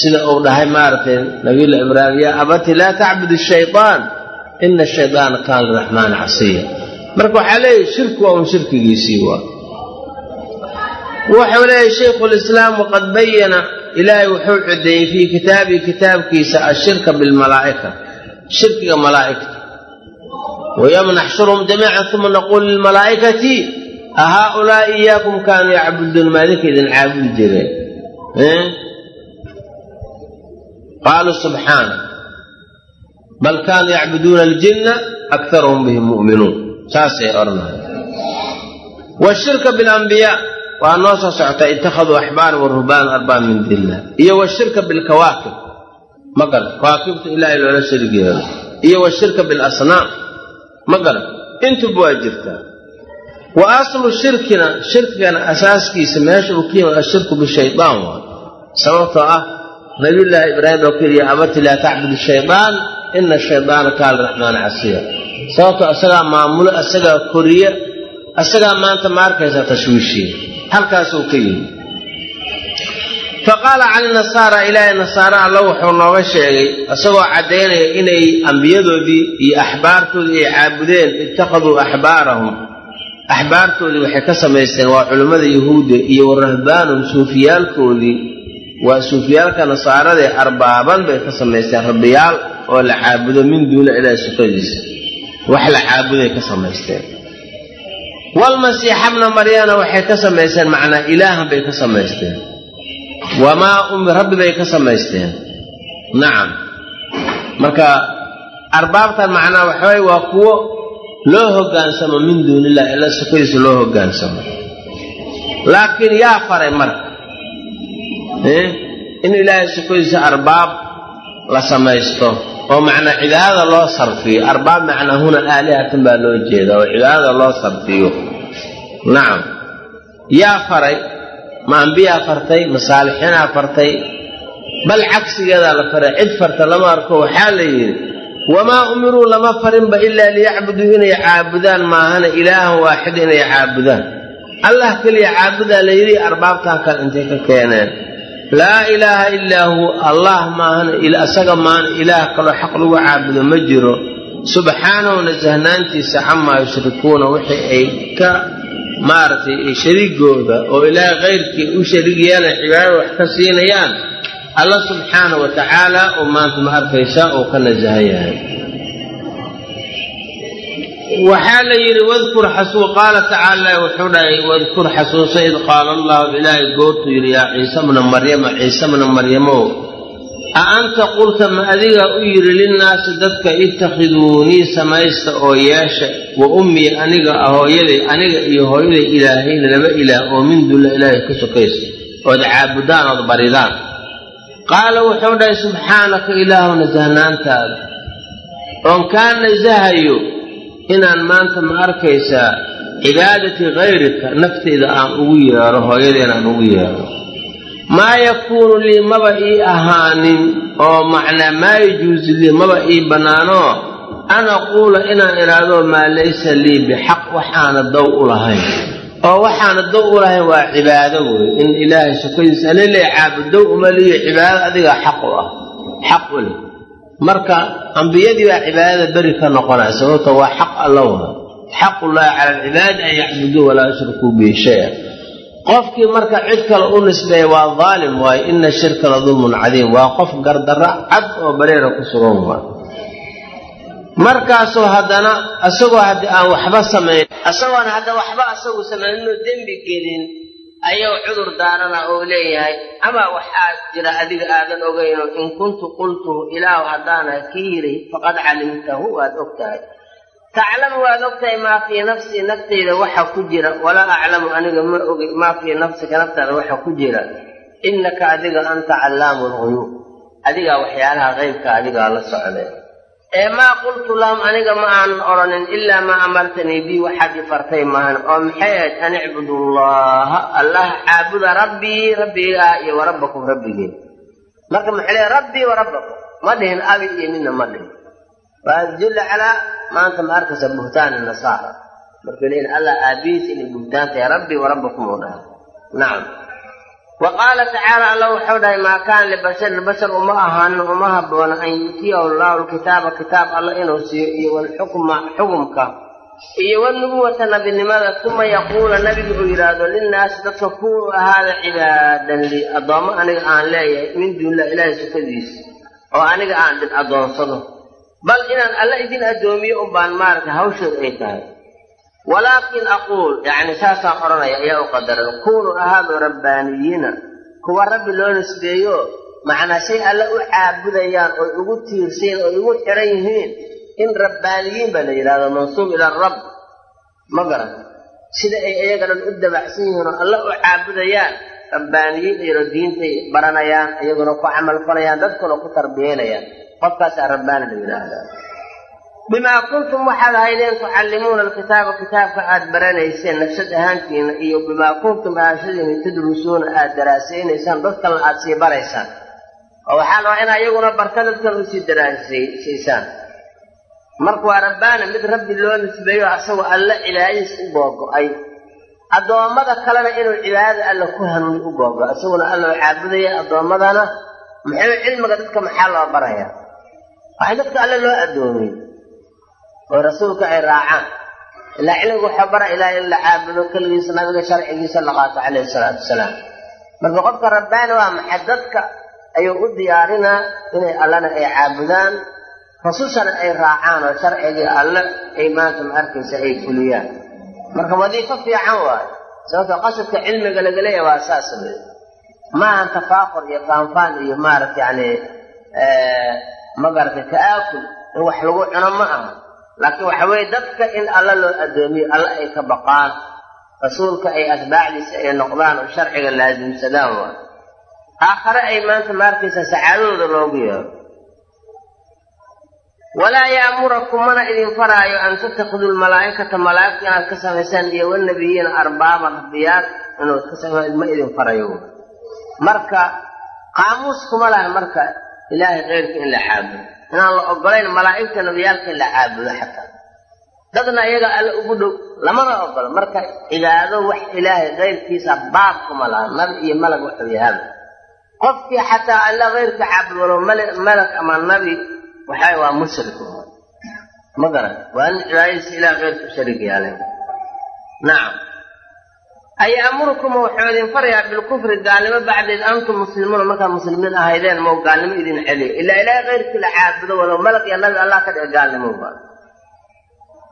sida uu dhahay maaragtay nabiyulla ibraahim yaa abati laa tacbud shaytaan ina shaydaana kaana liraxmaani casiya. Marka waxaa leeyahay shirku waa un shirkigiisii waa. Wuxuu leeyahay shaykhulislaam waqad bayana ilaahay wuxuu codeeyey fii kitaabihi kitaabkiisa ashirka bilmalaa'ika shirkiga malaa'igta. Wayowma naxshuruhum jamiican uma naquulu lilmalaa'ikati a haaulaa'i iyaakum kaanuu yacbuduun maadinka idin caabudi jireen qaaluu subxaana bal kaanuu yacbuduuna aljinna akaruhum bihim mu'minuun saasay odhanaya washirka bilambiyaa waa noo soo socota ittakhaduu axbaara waruhbaana arbaa min diin illah iyo washirka bilkawaakib ma garan kawaakibta ilaahay loola yeelo iyo washirka bilasnaam ma garan intuba waa jirtaa wa aslu shirkina shirkigana asaaskiisa meesha uu ka yimid ashirku bishaydaan waa sababtoo ah nabiyullaahi ibraahim oo keliya abati laa tacbud shaydaan ina shaydaana kaana raxmaana casiya sababtoo asagaa maamulo asagaa koriye asagaa maanta ma arkaysaa tashwiishiya halkaasuu ka yimi fa qaala cani nasaara ilaahay nasaara alla wuxuu nooga sheegay isagoo caddaynaya inay ambiyadoodii iyo axbaartoodii ay caabudeen ittakhaduu axbaarahum axbaartoodii waxay ka samaysteen waa culimmada yahuudda iyo warahbaanum suufiyaalkoodii waa suufiyaalka nasaaradae arbaaban bay ka samaysteen rabbiyaal oo la caabudo min duuna ilaahi sukadiisa wax la caabuday ka samaysteen. Walmasiixa bna maryana waxay ka samaysteen macnaa ilaahan bay ka samaysteen. Wamaa umi rabbi bay ka samaysteen. Nacam marka arbaabtan macnaa waxaway waa kuwo loo hogaansamo min duuniillah ila sukadiisa loo hogaansamo laakiin yaa faray marka in ilaahay sukadiisa arbaab la samaysto oo macnaa cibaadada loo sarfiyo. Arbaab macnaa huna aalihatan baa loo jeeda oo cibaadada loo sarfiyo. Nacam yaa faray ma ambiyaa fartay masaalixiinaa fartay? Bal cagsigeedaa la faray cid farta lama arko waxaa la yidhi wamaa umiruu lama farinba ilaa liyacbuduu inay caabudaan maahana ilaahan waaxid inay caabudaan. Allah keliya caabudaa la yidhi arbaabtaan kale intay ka keeneen laa ilaaha ilaa huwa allah maahana isaga maahana ilaah kaloo xaq lagu caabudo ma jiro. Subxaanahu nasahnaantiisa camaa yushrikuuna wixii ay ka maaragtay shariigooda oo ilaahay kayrkii u shariig yeelan cibaadada wax ka siinayaan alla subxaana wa tacaala oo maanta ma arkaysaa uu ka nasahan yahay waxaa la yidhi wadkur xasuu qaala tacaala wuxuu dhahay wadkur xasuusa id qaala allahu ilaahay goortuu yidhi yaa ciise bna maryama ciise bna maryamow a anta qulta ma adigaa u yidhi linnaasi dadka ittakhiduunii samaysta oo yeesha wa ummii aniga hooyaday aniga iyo hooyaday ilaahayna laba ilaah oo min dulla ilaahay ka sokaysa ood caabudaan ood baridaan. Qaala wuxuu dhahay subxaanaka ilaahu nasahnaantaada oon kaa nasahayo inaan maanta ma arkaysaa cibaadati kayrika nafteyda aan ugu yeedho hooyadeen aan ugu yeedho. Maa yakuunu lii maba ii ahaanin oo macnaa maa yajuusu lii maba ii bannaanoo an aquula inaan idhaahdo maa laysa lii bixaq waxaana dow u lahayn. Oo waxaana dow u lahayn waa cibaado wey in ilaahay sukadiisa alele caabudow uma liyo cibaado adigaa xaq u ah. Xaq u leh marka ambiyadii baa cibaadada beri ka noqonaya sababto waa xaq alla waa xaqullaahi cala alcibaadi an yacbuduu walaa yushrikuu bihi shaya qofkii marka cid kale u nisbeeya waa daalim waaye ina shirka la dulmun cadiim. Waa qof gardarro cad oo bareera ku sugan waa. Markaasoo haddana isagoo haddii aan waxba samayn isagoon hadda waxba asagu samaynoo dembi gelin ayuu cudur daarana oo leeyahay. Ama waxaa jira adiga aadan ogayno in kuntu qultuhu ilaahu haddaanahay kii yidhi faqad calimtahu waad og tahay taclamu waad og tahay maa fii nafsii naftayda waxa ku jira. Walaa aclamu aniga ma ogi maa fii nafsika naftaada waxa ku jira. Innaka adiga anta callaamu lguyuub adigaa waxyaalaha qeybka adigaa la socday ee maa qultu lahum aniga ma aanan odhanin ilaa maa amartanii bii waxaad i fartay maahan. Oo maxay ahayd? An icbudu llaha allah caabuda rabbii rabbiga ah iyo warabbakum rabbigeen marka maxay leeay rabbii warabbakum ma dhihin abi iyo midna ma dhihin. Waa calaa maanta ma arkaysa buhtaani nasaara. Markay leeyihiin allah aabihiis inay buhtaan rabbii warabbakum uu dhahay nacam wa qaala tacaala alla wuxuu dhahay maa kaana libasharin bashar uma ahaanin uma habboona an yuutiyahu allahu lkitaaba kitaab alla inuu siiyo iyo walxukma xukumka iyo walnubuwata nabinimada uma yaquula nabigu uu yidhaahdo linnaasi dadka kuunu ahaada cibaadan lii addoommo aniga aan leeyahay min duunillah ilaahay sukadiisa oo aniga aan dhin addoonsado bal inaan alla idin addoomiyo unbaan maaragtay hawshood ay tahay walaakin aquul yacni saasaan odhanaya ayaa u qadaran kunuu ahaado rabbaaniyiina kuwa rabbi loo nisbeeyo macnaa shay alle u caabudayaan oy ugu tiirsayin oy ugu xiran yihiin in rabbaaniyiin baa la yidhahdo mansuub ila rab ma garan. Sida ay iyaga dhan u dabacsan yihiin oo alle u caabudayaan rabbaaniyiin iyadoo diintay baranayaan iyaguna ku camal falayaan dadkuna ku tarbiyaynayaan qofkaasaa rabbaani la yidhaahdaa bimaa kuntum waxaad ahaydeen tucallimuuna alkitaaba kitaabka aad baranayseen nafsad ahaantiina iyo bimaa kuntum aashadiina tadrusuuna aad daraasaynaysaan dadkalna aad sii baraysaan. Oo waxaa la rabaa inaa iyaguna barta dadkan u sii daraasiisaan marka waa rabbaana mid rabbi loo nisbeeyo asagoo alle cibaadadiis u googo-ay addoommada kalena inuu cibaadada alla ku hanuuni u googo isaguna alla u caabudaya addoommadana muxuu cilmiga dadka maxaa loo baraya waxay dadka alle loo addoomiyey oo rasuulka ay raacaan. Ilaa cilmiga waxaa bara ilaaha in la caabudo keligiisa nabiga sharcigiisa la qaato calayhi salaatu wasalaam. Marka qofka rabbaani waa maxay? Dadka ayuu u diyaarinaa inay allana ay caabudaan rasushana ay raacaan oo sharcigii alle ay ma arkaysa ay fuliyaan. Marka wadiifo fiican waayo sababtoo qasadka cilmiga laga leeyahay waa saas wey maahan tafaaqur iyo faanfaan iyo maarata yani magaratay ta'aakul in wax lagu cuno ma aha laakiin waxa weeye dadka in alla loo addoomiyo alla ay ka baqaan rasuulka ay atbaacdiisa ay noqdaan oo sharciga laasimsadaan waa. Aakhare ay maanta maarkaysa sacaadadooda loogu yeero. Walaa yaamurakum mana idin faraayo an tattakhiduu lmalaa'ikata malaa'igta inaad ka samaysaan iyo wanabiyiina arbaaban rabbiyaal inaad ka samaysaan ma idin farayo marka qaamuus kuma lahan marka ilaahay keyrka in la caabudo inaan la ogolayn malaa'igta nabiyaalka in la caabudo xataa. Dadna iyaga alle ugu dhow lamana ogolo marka cibaado wax ilaahay keyrkiisa baab kuma laha nabi iyo malag wuxuu yahaba qofkii xataa alla keyrka caabud malag ama nabi waxay waa mushrik. Ma garan waa in cibaadadiisa ilaah keyrku sharig yaaleen nacam ayaamurukum wuxuu idin farayaa bilkufri gaalnimo bacdeed antum muslimuuna markaad muslimiin ahaydeen mau gaalnimo idin celiyo ilaa ilaahay keyrkii la caabudo walow malag iyo nabi allah ka dhiga gaalnimoba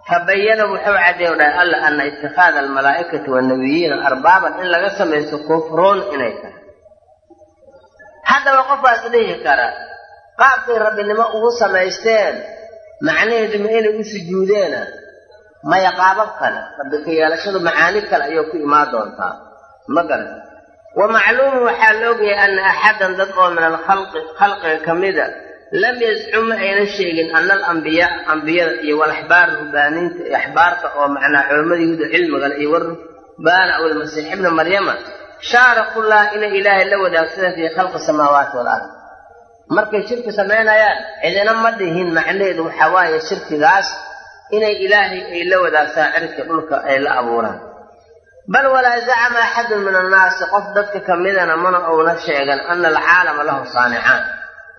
fabayana wuxuu caddeeyu dhahay alla ana itikhaada almalaa'ikati wanabiyiina arbaaban in laga samaysto kufruun inay tahay. Haddaba qofaas dhihi kara qaabkay rabbinimo ugu samaysteen macnaheedu ma inay u sujuudeena maya qaabab kale rabbi ka yeelashadu macaani kale ayay ku imaan doontaa. Ma garan. Wa macluumun waxaa la ogyahay ana axadan dad oo min alkhalqi khalqiga ka mida lam yazcum ma ayna sheegin ana alambiyaa ambiyada iyo walaxbaar rubaaniinta iyo axbaarta oo macnaa culammada yahuuda cilmigale iyo aw almasiix ibna maryama shaarakullah inay ilaahay la wadaagsadeen fii khalqi samaawaati walard markay shirki samaynayaan cidina ma dhihin macnaheedu waxaa waaye shirkigaas inay ilaahay ay la wadaagtaan cirka dhulka ay la abuuraan. Bal walaa zacama axadun min annaasi qof dadka ka midana mana uuna sheegan ana alcaalama lahu saanicaan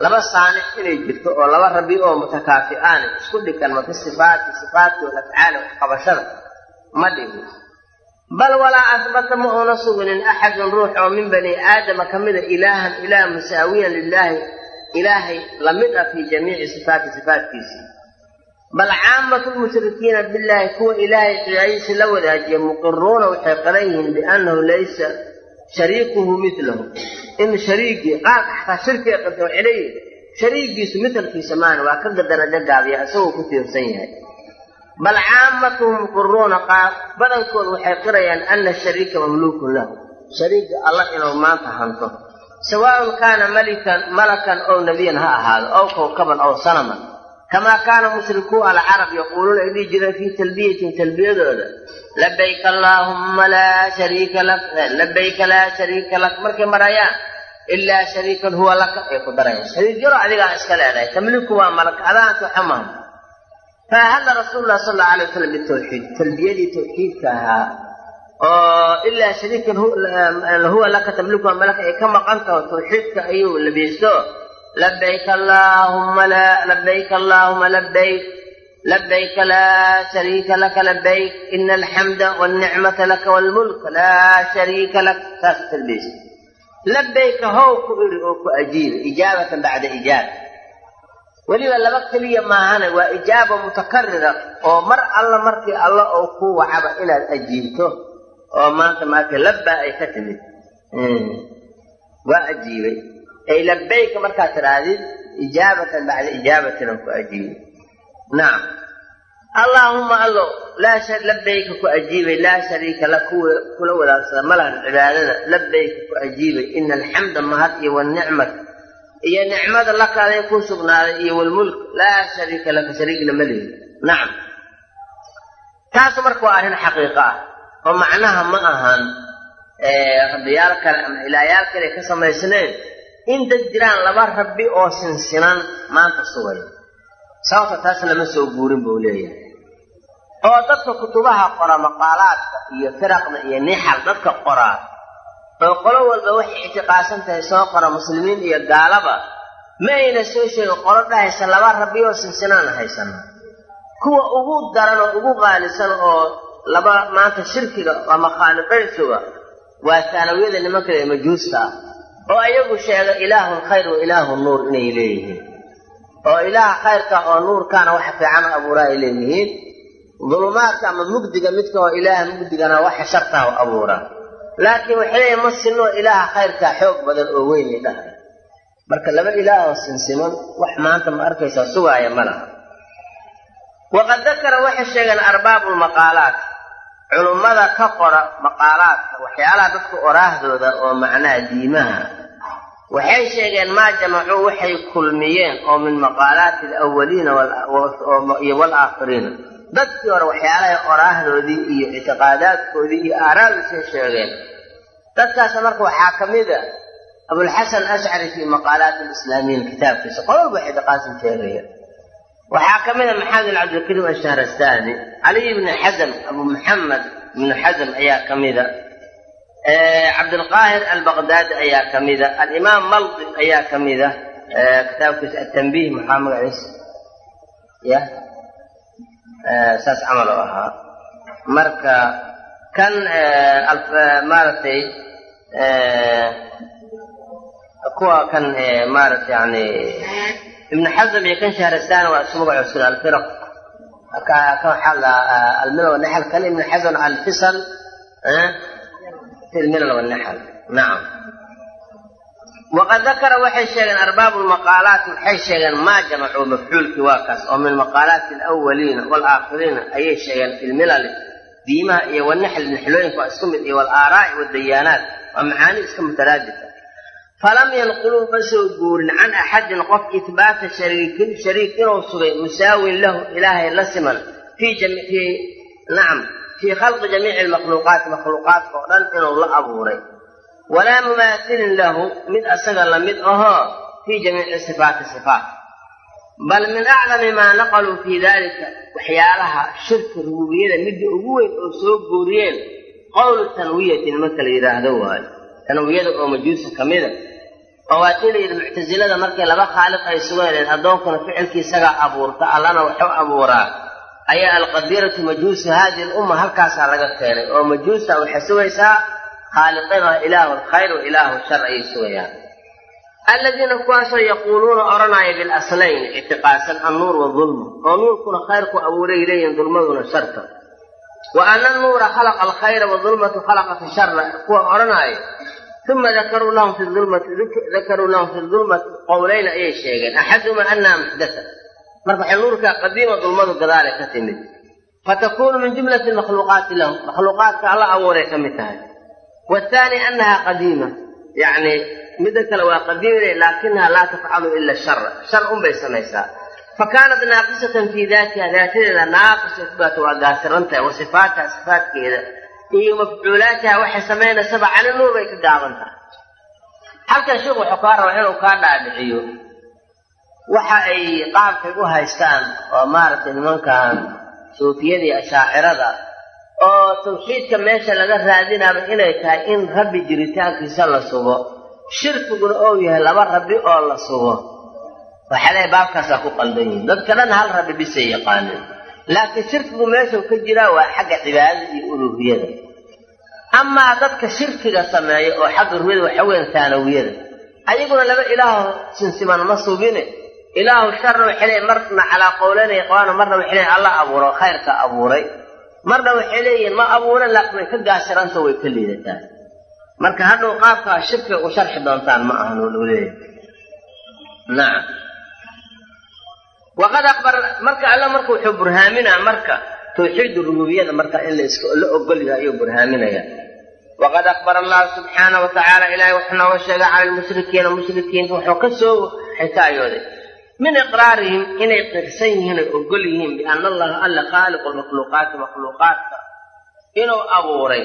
laba saanic inay jirto oo laba rabbi oo mutakaafi'aan isku dhigan ma fi sifaati sifaatki walafcaali waxqabashada ma dhigin bal walaa ahbata ma uuna suginin axadun ruux oo min bani aadama ka mida ilaahan ilaah musaawiyan lilaahi ilaahay la mid ah fii jamiici sifaati sifaatkiisii bal caamatu lmushrikiina billaahi kuwa ilaahay cibaadadiisa la wadaajiya muqiruuna waxay qaran yihiin biannahu laysa shariikuhu milahu in shariigii qaarka xataa shirkiga qabta waxay leeyihiin shariigiisu mitalkiisa maana waa ka darajo gaabiya isagoo ku tiirsan yahay bal caamatuhum muqiruuna qaar badankooda waxay qirayaan ana shariika mamluukun lahu shariiga allah inuu maanta hanto sawaaun kaana malikan malakan ow nebiyan ha ahaado ow kowkaban ow sanaman kamaa kaana mushrikuu alcarab yaquuluuna ay dhihi jireen fii talbiyatin talbiyadooda labayka allaahumma laa shariika lak labayka laa shariika lak markay marayaan ilaa shariikan huwa laka ay ku darayaan shariik yaro adigaa iska leedahay tamliku waa malak adaanka xamaha faahalla rasuulu lah sal allau alay wasalam bitawxiid talbiyadii tawxiidka ahaa oo ilaa shariikan huwa laka tamliku waa malaka ay ka maqan taho tawxiidka ayuu labiyeysto labayk allaahumma laa labayk allaahuma labayk labayk laa shariika laka labayk ina alxamda walnicmata laka walmulk laa shariika lak saas talbiyeysa labayka how ku iri oo ku ajiiba ijaabatan bacda ijaaba laba keliya maahane waa ijaaba mutakarira oo mar alla markii alla oo ku wacaba inaad ajiibto oo maanta maarka labbaa ay ka timid waa ajiibay ay labayka markaad tidhaahdid ijaabatan bacda ijaabatina ku ajiibay nacam allaahumma allo laa labayka ku ajiibay laa shariika la kula wadaagsada malahan cibaadada labayka ku ajiibay ina alxamda mahad iyo walnicmat iyo nicmada laka aday ku sugnaaday iyo walmulk laa shariika laka shariigna ma lihi nacam taas marka waa arrin xaqiiqo ah oo macnaha ma ahan rabbiyaal kale ama ilaayaal kale ka samaysnayn in dad jiraan laba rabbi oo sinsinan maanta sugaya sababta taas lama soo guurin buu leeyahay. Oo dadka kutubaha qora maqaalaadka iyo firaqda iyo nixal dadka qoraa oo qolo walba waxay ictiqaadsan tahay soo qora muslimiin iyo gaalaba ma ayna soo sheegin qolo dhahaysa laba rabbi oo sinsinaan haysana kuwa ugu daran oo ugu qaalisan oo laba maanta shirkiga ama khaaliqaysuga waa taanawiyada nimanka majuusta ah oo ayagu sheega ilaahu lkhayr wa ilaahu nuur inay leeyihiin. Oo ilaaha khayrka oo nuurkaana waxa fiican abuuraa ay leeyihiin. Dulumaadka ama mugdiga midka oo ilaaha mugdigana waxa shartaha u abuuraa laakiin waxay ma sinoo ilaaha khayrkaa xoog badan oo weynay dhahay. Marka laba ilaah oo sinsiman wax maanta ma arkaysaa sugaaya ma laha. Waqad dakara waxay sheegeen arbaabu lmaqaalaat culummada ka qora maqaalaadka waxyaalaha dadka oraahdooda oo macnaha diimaha waxay sheegeen maa jamacuu waxay kulmiyeen oo min maqaalaati alawaliina iyo waalaakhiriina dadkii hore waxyaalahay oraahdoodii iyo ictiqaadaadkoodii iyo aaraadiisay sheegeen. Dadkaas marka waxaa ka mid a abulxasan ashcari fii maqaalaati alislaamiyiin kitaabkiisa qololba ictiqaadsan sheegaya waxaa ka mid a maxamed bin cabdilkariim ashahrastaani caliy ibni xasan abu maxamed ibnu xasan ayaa ka mida cabdilqaahir albaqdaadi ayaa ka mida alimaam maldi ayaa ka mida kitaabkiisa atanbiih maxaa magaciisa ya? Saas camal oo ahaa. Marka kan maaragtay kuwa kan maarata yani ibnu xasm iyo kan shahristaan waa isku magaco cusub alfiraq. Marka kan waxaa la ah, almina wanaxal kan ibnu xasm alfisal eh, fi lminal nacam waqad dakara waxay sheegeen arbaabu lmaqaalaat waxay sheegeen maa jamacuu mafcuulkii waa kaas oo min maqaalaati alawaliina waalaakhiriina ayay sheegeen fi diimaha iyo wanaxli naxlooyinka waa isku mid iyo waalaaraa'i wadayaanaat waa macaani iska mutaraadifa falam yanquluu ma soo guurin can axadin qof ihbaata shariikin shariik inuu sugay musaawin lahu ilaahay la siman fii nacam fii khalqi jamiici almakhluuqaati makhluuqaadka oo dhan inuu la abuuray walaa mumaasilin lahu mid asaga la mid ahoo fii jamiici sifaati sifaat bal min acdami maa naqaluu fii dalika waxyaalaha shirka rububiyada midda ugu weyn oo soo guuriyeen qowlu tanwiyatin marka la yidhaahdo waayo tanwiyada oo majuusa ka mida oo la yidhi muctasilada markay laba khaaliq ay sugayneen addoonkuna ficilkiisagaa abuurta allana waxu abuuraa. Ayaa alqadiratu majuusu haadihi lumma halkaasaa laga keenay oo majuusta waxay sugaysaa khaaliqina ilaahu lkhayr ilaahu shar ayay sugayaan. Alladiina kuwaasoo yaquuluuna odhanaya bilaslayn ictiqaadsan annuur wadulma oo nuurkuna khayrku abuuray leeyihiin dulmaduna sharta. Wa ana anuura khalaqa alkhayra wadulmatu khalaqat shara kuwa odhanaayo uma dakaruu lahum fi dulmati dakaruu lahum fi dulmati qowlayna ayay sheegeen axaduhuma annaha muxdata marka waxay nuurkaa qadiima dulmadu gadaale ka timid fatakunu min jumlati makhluuqaati lahu makhluuqaadka alla abuuray ka mid tahay waathaani annaha qadiima yacni midda kale waa qadiimile laakinaha laa tafcalu ila shara shar unbay samaysaa fa kaanat naaqisatan fii daatiha daatadeeda naaqisa isbaata waa gaasiran tahay wa sifaatiha sifaatkeeda iyo mafcuulaatiha waxay samaynaysaba cani nuur bay ka gaaban tahay. Halkan sheikhu wuxuu kaa rabaa inuu kaa dhaadhiciyo. Waxa ay qaabkay u haystaan oo maaragtay nimankan suufiyada iyo ashaacirada oo tawxiidka meesha laga raadinaaba inay tahay in rabbi jiritaankiisa la sugo. Shirkiguna ou yahay laba rabbi oo la sugo. Waxaa leehay baabkaasaa ku qaldan yihiin dadka dhan hal rabbi bisay yaqaaneen. Laakiin shirkigu meeshuu ka jiraa waa xagga cibaadada iyo uluuhiyada amaa dadka shirkiga sameeya oo xagga ruuyada waxa weyan taanawiyada ayaguna laba ilaaho sinsiman ma sugine ilaahu sharna waxay leeyiin marna calaa qowlanaya qabaana marna waxay leeyiin alla abuuro khayrka abuuray. Marna waxay leeyihiin ma abuuran laakiin way ka gaasiranta way ka liidataa. Marka hadhow qaabkaa shirkiga u sharxi doontaan ma ahan leeyahay. Nacam waqad aqbar marka alla marka wuxuu burhaaminaa marka tawxiid rububiyada marka in la ogol yahay burhaaminaya waqad akbara allahu subxaana wa tacaala ilaahay wuxuu nooga sheegay cala lmushrikiina mushrikiinta wuxuu ka soo xikaayooday min iqraarihim inay qirsan yihiin oy ogol yihiin biana allaha alla khaaliqu lmakhluuqaati makhluuqaadka inuu abuuray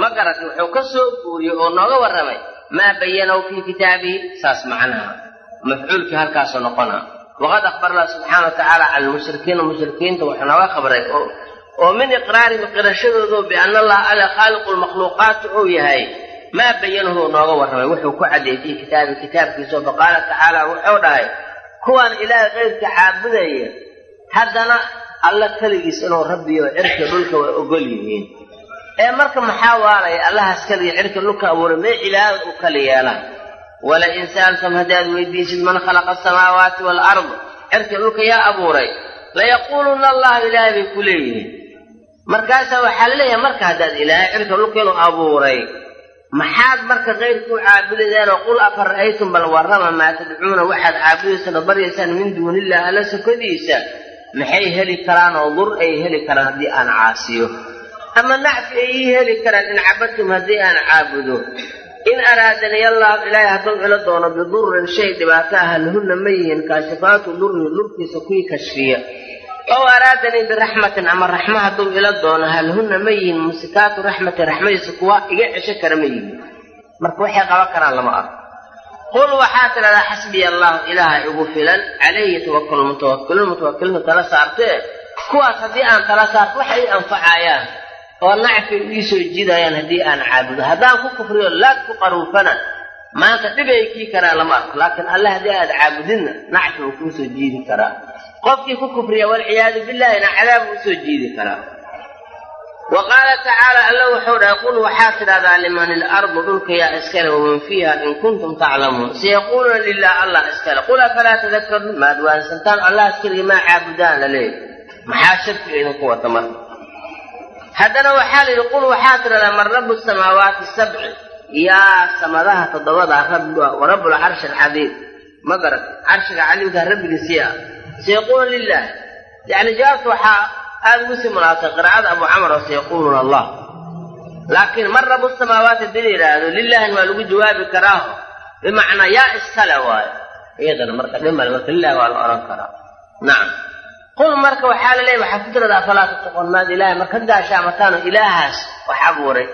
ma garati wuxuu ka soo guuriyey oo nooga warramay maa bayanahu fii kitaabihi saas macnaha mafcuulkii halkaasoo noqona waqad akbara allah subxaana wa tacaala cala lmushrikiina mushrikiinta wuxuu min iqraarihim qirashadoodu biana allaha alla khaaliqu lmakhluuqaati uu yahay maa bayanahu nooga warramay. Wuxuu ku caddeeyey fii kitaabihi kitaabkiisao faqaala tacaala wuxuu dhahay kuwaan ilaahay keyrka caabudaya haddana alla keligiis inuu rabbiyo cirka dhulka way ogol yihiin. Ee marka maxaa waalaya allahaas keliga cirka dhulka abuuray mee cibaadad u kala yeelaan wala in sa'altum haddaad weydiisid man khalaqa asamaawaati waalard cirka dhulka yaa abuuray. Layaquuluna allah ilaahay bay ku leeyihiin markaasaa waxaa la leeyahay marka haddaad ilaahay cirka dhulka inuu abuuray maxaad marka keyrka u caabudaysaan oo qul afa ra'aytum bal warrama maa tadcuuna waxaad caabudaysaan oo baryaysaan min duuniillah alla sokadiisa maxay heli karaan oo dur ay heli karaan haddii aan caasiyo? Ama nacfi ay ii heli karaan in cabadtum haddii aan caabudo? In araadani allah ilaahay hadduu ila doono bidurin shay dhibaato ah lahunna ma yihiin kaashifaatu durri durkiisa kuwii kashfiya ow araadanii biraxmatin ama raxma hadduu ila doono halhunna ma yihiin musikaatu raxmatin raxmadiisa kuwa iga cesho kara ma yihiin. Marka waxay qaban karaan lama arko. Qul waxaa tidhahdaa xasbiya allahu ilaaha igu filan calayhi tawakkalu mutawakkiluun mutawakiliinta tala saartee kuwaas haddii aan tala saarto waxay i anfacayaan oo nacfi ii soo jiidayaan haddii aan caabudo. Haddaan ku kufriyo laad ku qaruufana maanta dhibay kii karaa lama arko. Laakiin alle haddii aad caabudinna nacfi uu kuu soo jiidi karaa qofkii ku kufriya walciyaadu billahina cadaab uu soo jiidi karaa wa qaala tacaala alla wuxuu dhahay qul waxaad tidhahdaa liman ilardu dhulka yaa iskale waman fiiha in kuntum taclamuun sayaquuluuna lilah allah iskale. Qul afalaa tadakaruun maad waansantaan allah iskeligii maa caabudaan la leeyahy maxaa shirkiga idinku wata marka haddana waxaa la yidhi qul waxaad tidhahdaa man rabu samaawaati sabci? Yaa samadaha toddobada wa rabbul carshi alcadiim ma garat carshiga caliimka rabbigiisii sayaquuluuna lilah yani jawaabta waxaa aada ugu sii munaasay qiraa'ada abu camar oo sayaquuluuna allah laakiin man rabu samaawaati haddii la yidhaahdo lilahin waa lagu jawaabi karaaho bimacnaa yaa iskale waayo iyadana marka dhimal marka lilah waa la odhan karaa nacam qul marka waxaa la leeyahy waxaa ku tirada afalaa tattaqoon maad ilaahay marka gaashaamataano ilaahaas wax abuuray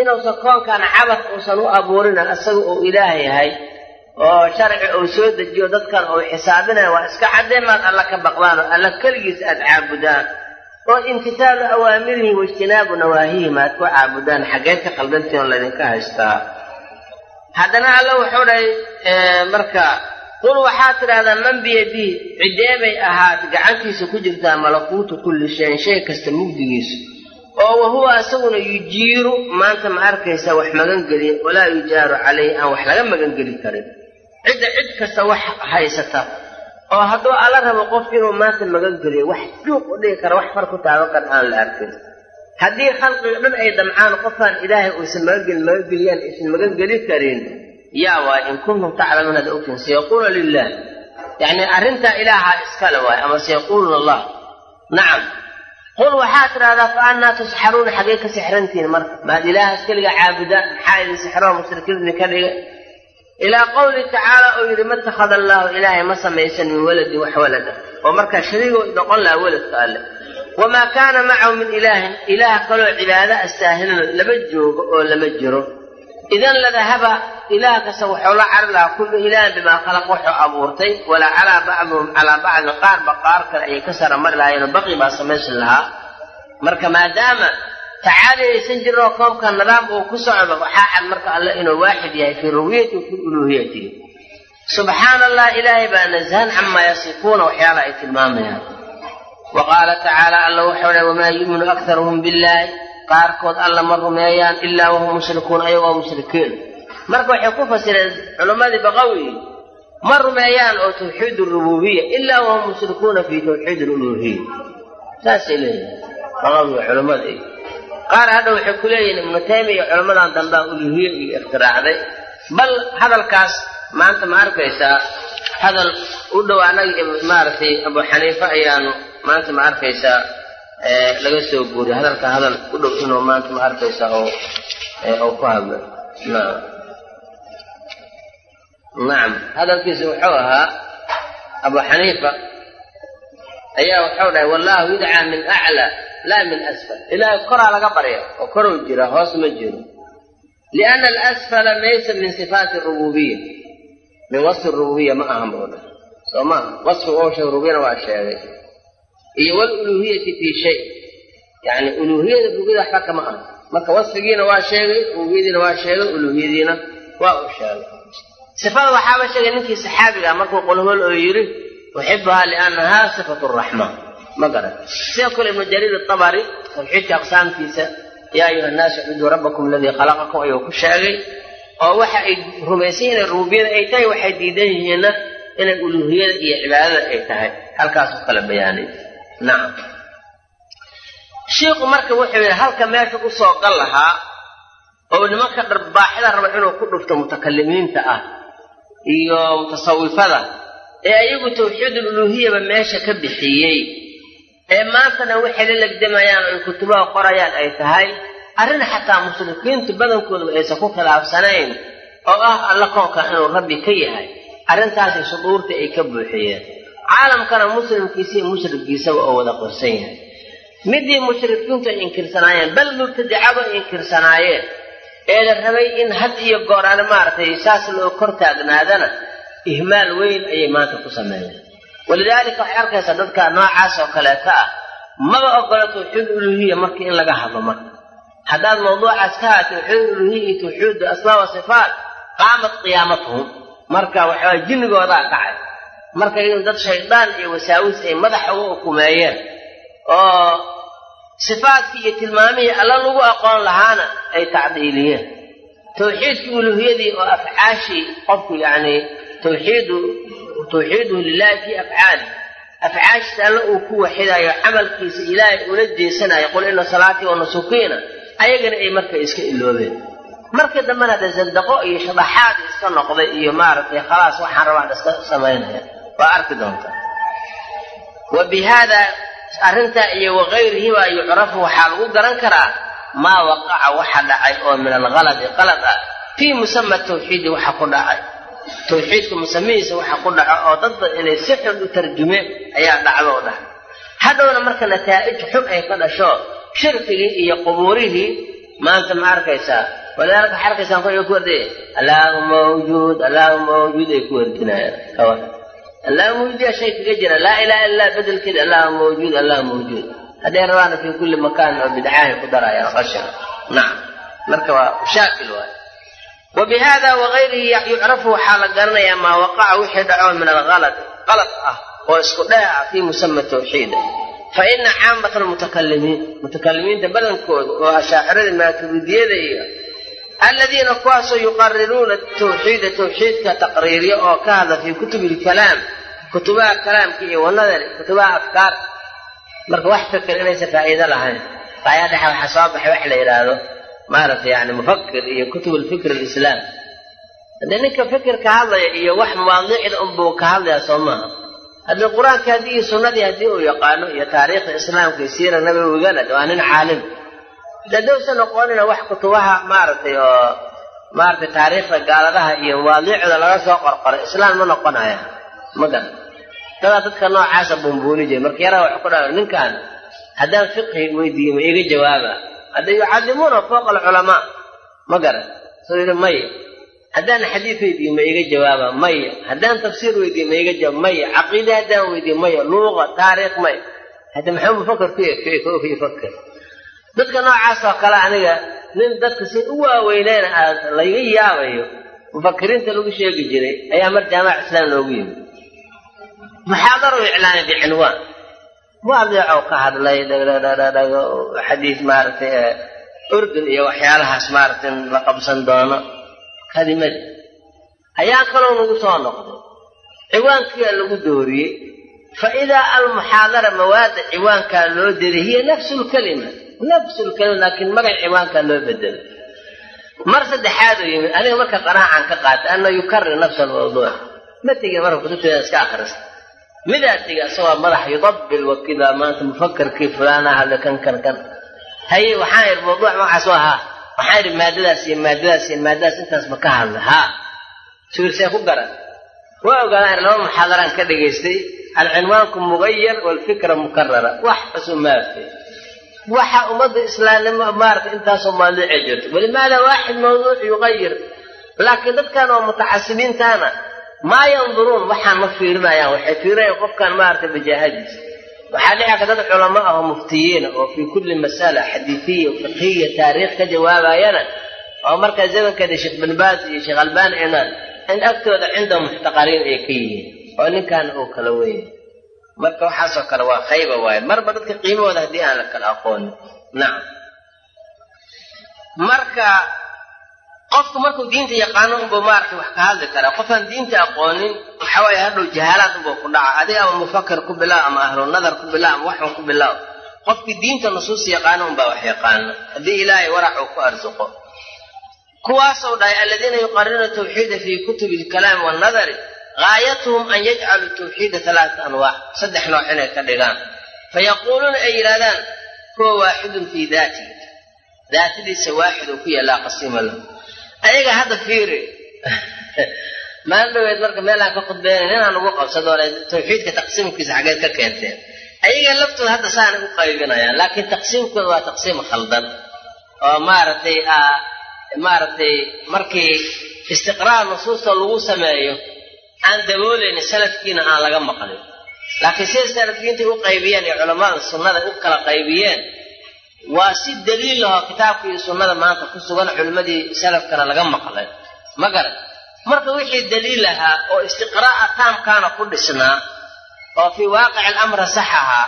inuusan koonkan cabad uusan u abuurina isaga uu ilaah yahay oo sharci uu soo dejiyo dadkan uu xisaabinaya waa iska caddee maad alla ka baqdaan oo alla keligiis aad caabudaan. Oo imtisaalu awaamirihi waijtinaabu nawaahihi maad ku caabudaan xaggeed ka qaldantiin oo laydinka haystaa. Haddana alla wuxuu dhahay marka qul waxaad tidhahdaa man biyadihi ciddee bay ahaat gacantiisa ku jirtaa malakuutu kulli shayin shay kasta mugdigiisa oo wahuwa isaguna yujiiru maanta ma arkaysa wax magangeliya walaa yujaaru calayhi aan wax laga magangeli karin cidda cid kasta wax haysata oo hadduu alla rabo qof inuu maanta magangeliyo wax juuq u dhigi kara wax far ku taaban kara aan la arkin. Haddii khalqiga dhan ay damcaan qofaan ilaahay uusan magangelin magangeliyaan aysan magangeli karin yaa waay in kuntum taclamuun had ogtiin sayaquuna lilah yacni arrintaa ilaahaa iskale waay ama sayaquuluna allah. Nacam. Qul waxaad tidhahdaa fa annaa tusxaruuna xaggee ka sixrantihiin marka. Maad ilaahaas keliga caabudaan maxaa idin sixroo mushrikiin idinka dhiga ilaa qawlihi tacaala uu yidhi ma itakhada allaahu ilaahay ma samaysan min waladin wax walada oo markaa shariigoo noqon lahaa weladka alle. Wamaa kaana macahu min ilaahin ilaah kaloo cibaado astaahilano lama joogo oo lama jiro. Idan ladahaba ilaah kasta wuxuu la cari lahaa kullu ilaahin bimaa khalaq wuxuu abuurtay. Walaa calaa bacdihum calaa bacdin qaarba qaar kale ayay ka sara mari lahaayeenoo baqi baa samaysan lahaa. Marka maadaama tacaali aysan jirinoo koobka nidaam uu ku socdo waxaa cad marka alle inuu waaxid yahay fii rububiyati wa fii uluuhiyatihi subxaana allah ilaahay baa nasahan camaa yasifuuna waxyaalaha ay tilmaamayaan wa tacaala alla wuxuu dhahay wamaa yu'minu aktaruhum billaahi qaarkood alla ma rumeeyaan ilaa wahum mushrikuun ayagoo mushrikiin marka waxay ku fasireen culammadii baqawi ma rumeeyaan oo tawxiid rububiya ilaa wahum mushrikuuna fii tawxiid luluhiya saasay leeyihiin baqawi culammada qaar hadha waxay ku leeyihiin ibnu taymiya culammadan dambea uluhiye iyo iftiraacday. Bal hadalkaas maanta ma arkaysaa hadal u dhow annaga maaragtay abu xaniife ayaanu maanta ma arkaysaa laga soo guuriy hadalka hadal u dhow inuu maanta ma arkaysa oo ku hadlo nacam nacam hadalkiisa wuxuu ahaa abu xaniifa ayaa wuxuu dhahay wallahu yudcaa min aclaa laa min asfal. Ilaahay koraa laga barya oo koruu jira hoos ma jiro. Lianna alasfala laysa min sifaati rububiya min wasfi rububiya ma ahan buu dhahay. Soo maaha wasfiga oo rububiyana waa sheegay. Iyo waluluuhiyati fii shay. Yani uluuhiyada rububiyada waxba kama aha. Marka wasfigiina waa sheegay rububiyadiina waa sheegay uluuhiyadiina waa u sheegay. Sifada waxaaba sheegay ninkii saxaabiga markuu qulhol oo yidhi uxibuhaa liannahaa sifatu raxmaan ma garan sidoo kale ibnu jariir atabari tawxiidka aqsaamtiisa yaa ayuha nnaasu icbuduu rabbakum aladii khalaqakum ayuu ku sheegay oo waxa ay rumaysan yihiin rububiyada ay tahay waxay diidan yihiinna inay uluuhiyada iyo cibaadada ay tahay halkaasuu kala bayaanay nacam shiiku marka wuxuu yidhi halka meesha u soo gal lahaa oo nimanka dharbaaxida raba inuu ku dhufto mutakalimiinta ah ee ayagu tawxiidul uluuhiyaba meesha ka bixiyey ee maantana waxay la legdamayaan ay kutubaha qorayaan ay tahay arrin xataa mushrikiintu badankooduba aysan ku khilaafsanayn oo ah alla koonka inuu rabbi ka yahay arrintaasi shuduurta ay ka buuxiyeen. Caalamkana muslimkiisa iyo mushrigkiisaba oo wada qorsan yahay. Midii mushrikiintu ay inkirsanaayeen bal mubtadicadu ay inkirsanaayeen ee la rabay in had iyo gooraane maaragtay saas loo kor taagnaadana ihmaal weyn ayay maanta ku sameeyeen. Walidaalika waxay arkaysaa dadka noocaas oo kaleeta ah maba ogola tawxiid uluhiya markii in laga hadlo marka. Haddaad mawduucaas ka haa tawxiid uluhiya iyo tawxiid asmaa wa sifaat qaamat qiyaamatuhum. Marka waxaa jinnigoodaa kacay. Marka in dad shaydaan iyo wasaawis ay madaxa uga ukumeeyeen oo sifaadkii iyo tilmaamihii alla lagu aqoon lahaana ay tacdiiliyeen. Tawxiidkii uluhiyadii oo afcaashii qofku yacni tawxiidu tawxiiduhu lilahi fii afcaali afcaashiisa alla uu ku waxidayo camalkiisa ilaahay ula jeesanayo qul ina salaatii wa nusukiina ayagana ay marka iska iloobeen markii dambena hadda zandaqo iyo shadaxaad iska noqday iyo maaragtay khalaas waxaan rabaan iska samaynaya waa arki doontaa wa bi haada arrintaa iyo wakayrihi baa yucrafu waxaa lagu garan karaa maa waqaca waxa dhacay oo min alhaladi qalad ah musama tawxiidi waxa tawxiidka musamihiisa waxa ku dhaco oo dadba inay si xun u tarjumeen ayaa dhacdo oo dhahay hadhowna marka nataa'ij xun ay ka dhasho shirkigii iyo qubuurihii maanta ma arkaysaa. Walidaalika waxaa arkaysaan kuwa ku wardaya allaahu mawjuud allaahu mawjuud ay ku wardinayaan allahu mawjuudiya shay kaga jira. Laa ilaha illa bedelkeeda allahu mawjuud allahu mawjuud. Hadday rabaana fii kulli makaan oo bidcahay ku darayaan qashan nacam marka waa shaakil waay wa bi hada wakayrihi yucrafu waxaa la garanayaa maa waqaca wixii dhaco min alhalad qalad ah oo isku dheh ah fii musama tawxiida fa ina caamata almutakalimiin mutakalimiinta badankooda oo ashaacirada maaturidiyada iyo aladiina kuwaasoo yuqariruuna tawxiida tawxiidka taqriirya oo ka hadla fii kutubi lkalaam kutubaha kalaamka iyo wanadari kutubaha afkaar marka wax fikir inaysan faa'iido lahayn ayaa dhexe waxaa soo baxay wax la yidhaahdo maaragtay yani mufakir iyo kutub lfikr alislaam haddii ninka fikir ka hadlaya iyo wax mawaadiicda unbuu ka hadlayaa soo maaha. Haddii qur'aanka haddii sunnadii haddii uu yaqaano iyo taariikhda islaamka iyo siira nabawigana waa nin caalim. Dadowsa noqonina wax kutubaha maaragtay oo maaragtay taariikhda gaaladaha iyo mawaadiicda laga soo qorqoray islaam ma noqonaya. Ma garan. Dadaa dadka noocaasa bumbuuni jira marka yaraa waxu ku dha ninkan haddaan fiqhi weydiiye ma iga jawaaba hadda yucadimuuna fooqa alculamaa. Ma garan soo yidhi maya haddaan xadiid weydiiye ma iga jawaaba maya haddaan tafsiir weydiiye ma iga jawaaba maya caqiide haddaan weydiiye maya luuqa taariikh maya hadda maxuu mufakar ku yfakir dadka noocaas oo kale aniga nin dadka si u waaweyneen aad laga yaabayo mufakiriinta lagu sheegi jiray ayaa mar jaamaca islaam loogu yimi muxaadaro iclaana bicinwaan waadeecow ka hadlay dhagdhagdhagdhago xadiis maaragtay urdun iyo waxyaalahaas maaragtay la qabsan doono. Kadimadi ayaa kaloo nagu soo noqday. Ciwaankiyaa lagu dooriyey fa idaa almuxaadara mawaada ciwaankaa loo deday hiya nafsu lkalima nafsu lkalima laakiin magac ciwaankaa loo bedelo. Mar saddexaaduu yimid aniga marka qanaacan ka qaatay ana yukarir nafsa almawduuc ma tegi marka kutubteeda iska akrista midaa tegi asagoo madax yudabil wakida maanta mufakarkii fulaana hadle kan kan kan. Haye waxaan idhi mawduuc magacaas u ahaa. Waxaan idhi maadadaas iyo maadadaas iyo maadadaas intaas ma ka hadla. Haa suursee ku garan. Waa ogaadaan laba muxaadaraan ka dhagaystay alcinwaanku mugayar walfikra mukarara wax cusub maafe waxa ummadda islaamnimo maarata intaasoo mawduucay jirto. Walimaada waaxid mawduuc yuqayir laakiin dadkan oo mutacasibiintaana maa yanduruun waxaan ma fiirinayaan waxay fiirinayaan qofkan maarata bajaahadiisa. Waxaa dhici karta dad culamo ah oo muftiyiina oo fii kulli masala xadiifiya fiqhiya taariikh ka jawaabayana oo markaa zamankeeda sheekh bin baas iyo sheekh albani inaan in agtooda cinda muxtaqariin ay ka yihiin oo ninkan uu kala weyn. Marka waxaasoo kale waa khayba waaye. Marba dadka qiimahooda haddii aan la kala aqoonin. Nacam marka qofku markuu diinta yaqaano unbuu maaragtay wax ka hadli karaa. Qofaan diinta aqoonin waxa waaye hadhow jahaalaad unbuu ku dhaca. Adiga ama ku bilaab ama ahlunadar ku bilaab ama waxun ku bilaab. Qofkii diinta nusuus yaqaano unbaa wax yaqaano. Haddii ilaahay warac uu ku arsuqo kuwaasou dhahay aladiina yuqariruuna tawxiida fii kutubi alkalaami wannadari gaayatuhum an yajcaluu tawxiida alaata anwaac saddex nooc inay ka dhigaan. Fayaquuluuna ay yidhahdaan huwa waaxidun fii daati daatadiisa waaxid ku yaallaa qasiima lahu ayaga hadda fiiri. Maalin dhaweed marka meelaan ka khudbeyna ninaan ugu qabsadoole tawxiidka taqsiimkiisa xaggeed ka keenteen. Ayaga laftooda hadda saanay u qaybinayaan laakiin taqsiimkooda waa taqsiim khaldan. Oo maaragtay maaragtay markii istiqraar nusuusta lagu sameeyo aan daboolaynin salafkiina aan laga maqlin. Laakiin sida salafkiintay u qaybiyeen iyo culammada sunnada u kala qaybiyeen waa si daliil lahoo kitaabka iyo sunnada maanta ku sugan culimmadii salafkana laga maqlay. Ma garan marka wixii daliil ahaa oo istiqraa'a taamkaana ku dhisnaa oo fii waaqici alamra sax ahaa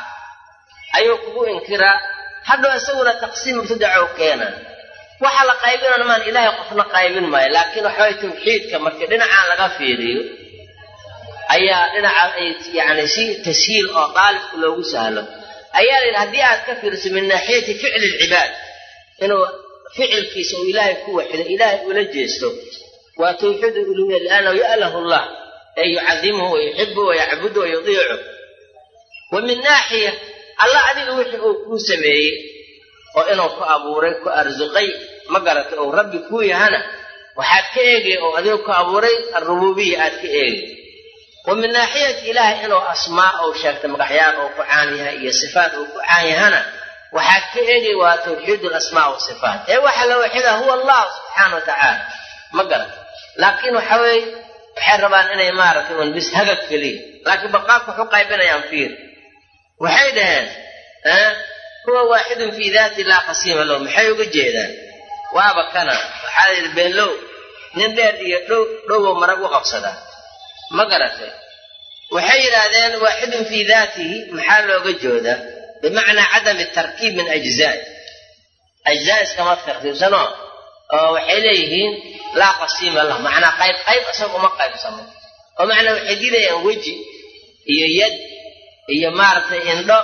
ayuu kugu inkiraa hadhow isaguna taqsiim ibtidacow keena. Waxa la qaybinana maan ilaahay qofna qaybin maayo laakiin waxaway tawxiidka markii dhinacaan laga fiiriyo ayaa dhinaca ay yani si tashiil oo qaalibka loogu sahlo ayaa la yidhi haddii aad ka fiiriso min naaxiyati ficli lcibaad inuu ficilkiisa uu ilaahay ku waxido ilaahay ula jeesto waa tawxiid uluhiya liannahu ya'lahu llah ee yucadimuhu wayuxibu wayacbudu wayudiicu wa min naaxiya alla adiga wixii uu kuu sameeyey oo inuu ku abuuray ku arsuqay ma garatay ou rabbi kuu yahana waxaad ka eegay oo adiga ku abuuray alrububiya aad ka eegay wa min naaxiyati ilaahay inuu asmaa ou sheegtay magaxyaal uu ku caan yahay iyo sifaat uu ku caan yahana waxaad ka eegay waa tawxiid alasmaa wasifaat ee waxa la waxidaa huwa allah subxaana wa tacaala. Ma garat laakiin waxa weeye waxay rabaan inay maaragtay un bis hagag keliya laakiin balqaabka waxu qaybinayaan fiir. Waxay dhaheen huwa waaxidun fii daati laa qasiima lahu. Maxay uga jeedaan? Waaba kana waxaa la yidhi beenlow nin dheer iyo dhow dhowow marag u qabsadaa ma garatay waxay yidhaahdeen waaxidun fii daatihi maxaa looga joodaa bimacnaa cadami tarkiib min ajzaa'i ajzaa iskama tartiibsano oo waxay leeyihiin laa qasiima lah macnaa qayb qayb isaga uma qaybsamo. Oo macnaa waxay diidayaan weji iyo yad iyo maaragtay indho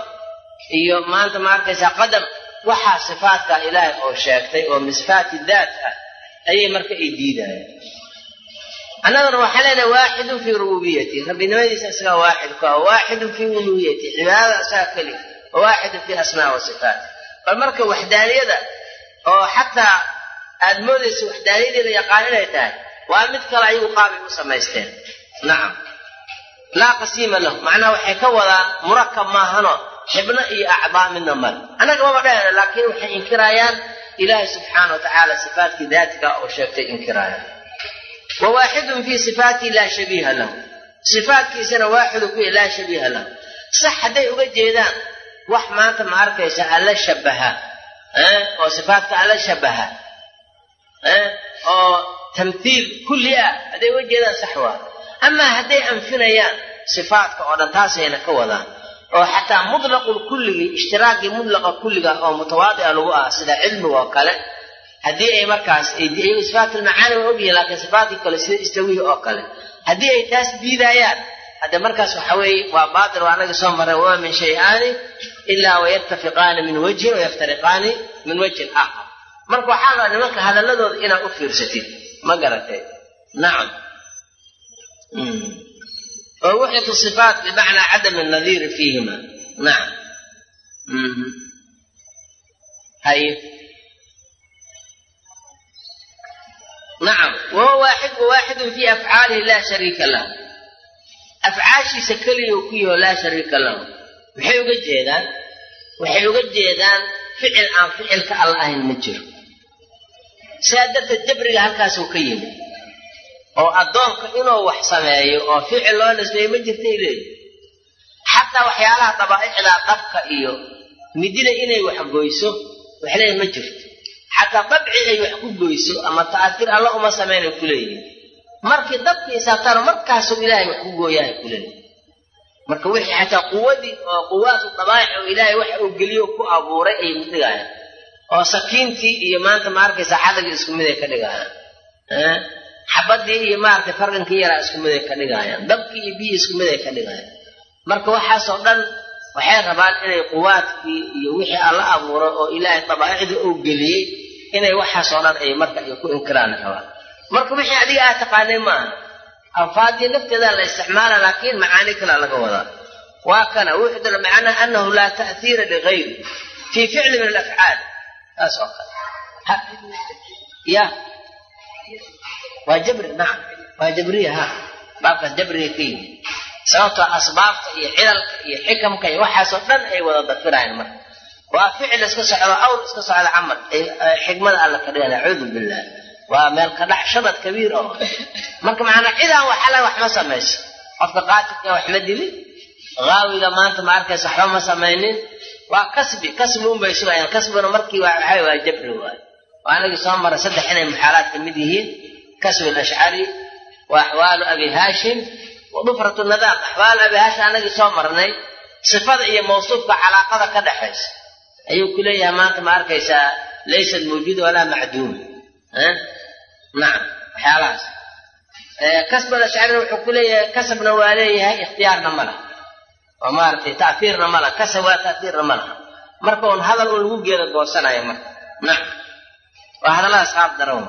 iyo maanta ma arkaysaa qadam. Waxaa sifaatkaa ilaahay oo sheegtay oo min sifaati daat ah. Ayay marka ay diidayaan annaguna waxaa leenahay waaxidun fii rububiyati rabbinimadiisa isagaa waaxid ku ah waaxidun fii uluhiyati cibaadada isagaa keli wa waaxidun fii asmaa wa bal marka waxdaaniyada oo xataa aad moodaysa waxdaaniyadii la yaqaan inay tahay waa mid kale ayagu qaabay u samaysteen nacam laa qasiima lahu macnaha waxay ka wadaan murakab maahano xibno iyo acdaa midna male annaga maba dhahayna laakiin waxay inkiraayaan ilaahay subxaana wa tacaala sifaatkii daatiga oo sheegtay inkiraayaan wa waaxidun fii sifaatihi laa shabiiha lahu sifaatkiisana waaxidu kuya laa shabiiha lahu sax hadday uga jeedaan. wax maanta ma arkaysa alla shabaha. oo sifaatka alla shabaha. oo tamthiil kulli ah hadday uga jeedaan sax waa. amaa hadday anfinayaan sifaatka oo dhan taasayna ka wadaan. oo xataa mutlaqul kulligii ishtiraakii mutlaqa kulliga oo mutawaadica haddii ay markaas iyagu sifaatlmacaani waa ogyihiin laakiin sifaatkii kale sida istawihi oo kale. Haddii ay taas diidayaan hadde markaas waxa weeye waa baatil waa anagii soo marray wamaa min shay-aani ilaa wayattafiqaani min wajhin wayaftariqaani min wajhin aakhar. Marka waxaa rabaa nimanka hadalladooda inaad u fiirsatid ma garatay nacam. Oo wuxdatu sifaat bimacnaa cadami nadiiri fiihima. Nacam. Haye nacam wahuwa waaxid waaxidun fii afcaalihi laa shariika lah afcaashiisa keliyau ku yaho laa shariika lahu maxay uga jeedaan waxay uga jeedaan ficil aan ficilka alla ahayn ma jiro sidaa darteed halkaasuu ka yimi oo addoonka inuu wax sameeyo oo ficil loo nisbeeyo ma jirtay leeyi xataa waxyaalaha dabaa'icdaa dabka iyo midina inay wax goyso wax leeyihiin ma jirto xataa dabci ay wax ku goyso ama ta'aatiir alla uma samaynay ku leeyihiin markii dabkii isaabtaano markaasuu ilaahay wax ku gooyahay ku leeyihiin marka wixii xataa quwadii oo quwaatu dabaa'ic oo ilaahay wax uu geliyo ku abuuray ayay ku dhigayaan. Oo sakiintii iyo maanta ma arkaysa xadagii isku mid ay ka dhigayaan. Xabadii iyo maaragtay farqinkii yaraa isku mid ay ka dhigayaan. Dabkii iyo biyii isku mid ay ka dhigayaan. Marka waxaasoo dhan waxay rabaan inay quwaadkii iyo wixii alla abuuray oo ilaahay dabaa'icdii uu geliyey inay waxaasoo dhan ay marka ay ku inkiraan rabaan marka wixii adiga aad taqaanay maaha alfaadii nafteeda la isticmaala laakiin macaani kalea laga wadaa. Waa kana wuxdana macnaha anahu laa ta'hiira ligayri fii ficli min alafcaal. Taas oo kale. Ya. Waa jabri nacam. Waa jabriya ha. Baabkaas jabriga ka yimi sababtoo asbaabta iyo cilalka iyo xikamka iyo waxaasoo dhan ay wada dafirayaan marka waa ficil iska socdo awr iska socda camal. Xikmada alla ka dhigan acuudu billah waa meel ka shabad kabiir oo. Marka macnaa cidaan waxala wax ma samayso. Qofka qaatilka wax ma dilin maanta ma arkaysa waxba ma samaynin. Waa kasbi kasbi unbay sugayaan kasbina markii waxay waa jabri waay. Waa anagii soo mara saddex inay muxaalaad ka mid yihiin. Kasbi alashcari wa axwaalu abi haashim wa dufratu nadaam axwaalu abi haashim anagii soo marnay. Sifada iyo mawsuufka calaaqada ka dhexaysa ayuu ku leeyahay maanta ma arkaysaa laysat mawjuuda walaa macduuma eh? nacam waxyaalahaas eh, kasbada shacrina wuxuu ku leeyahay kasabna waa leeyahay ikhtiyaarna ma laha. Oo maaragtay taiirna ma laha kasab waa taiirna ma laha. Marka un hadal un lagu geeda goosanayo marka. Nacam waa hadalahaas qaab daran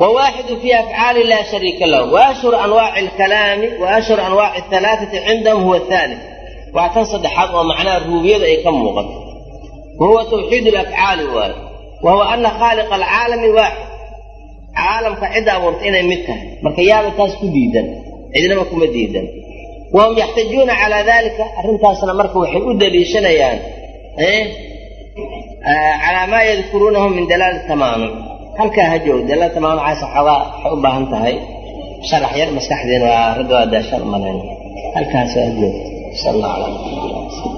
wa wwaxidu fi afcaali laa shariika lahu. Waashhur anwaaci alkalaami waashhur anwaaci alaaati cindahum huwa aali waa tan saddexaad oo macnaha ruubiyada ay ka muuqato. Wa tawxiid alafcaali waayo wa ana khaaliqa alcaalami waaxid. Caalamka cidda abuurta inay mid tahay. Marka yaaba taas ku diidan. Cidnaba kuma diidan. Wahum yaxtajuuna calaa daalika. Arrintaasna marka waxay u daliishanayaan eh, calaa maa yadkuruunahu min dalaali tamaamum halkaa ha joog dalaal tamaamum caas xoogaa waxay u baahan tahay. Sharax yar maskaxdeena waa ragga waa daashaan umalayn halkaas ha joogto sal allah calaa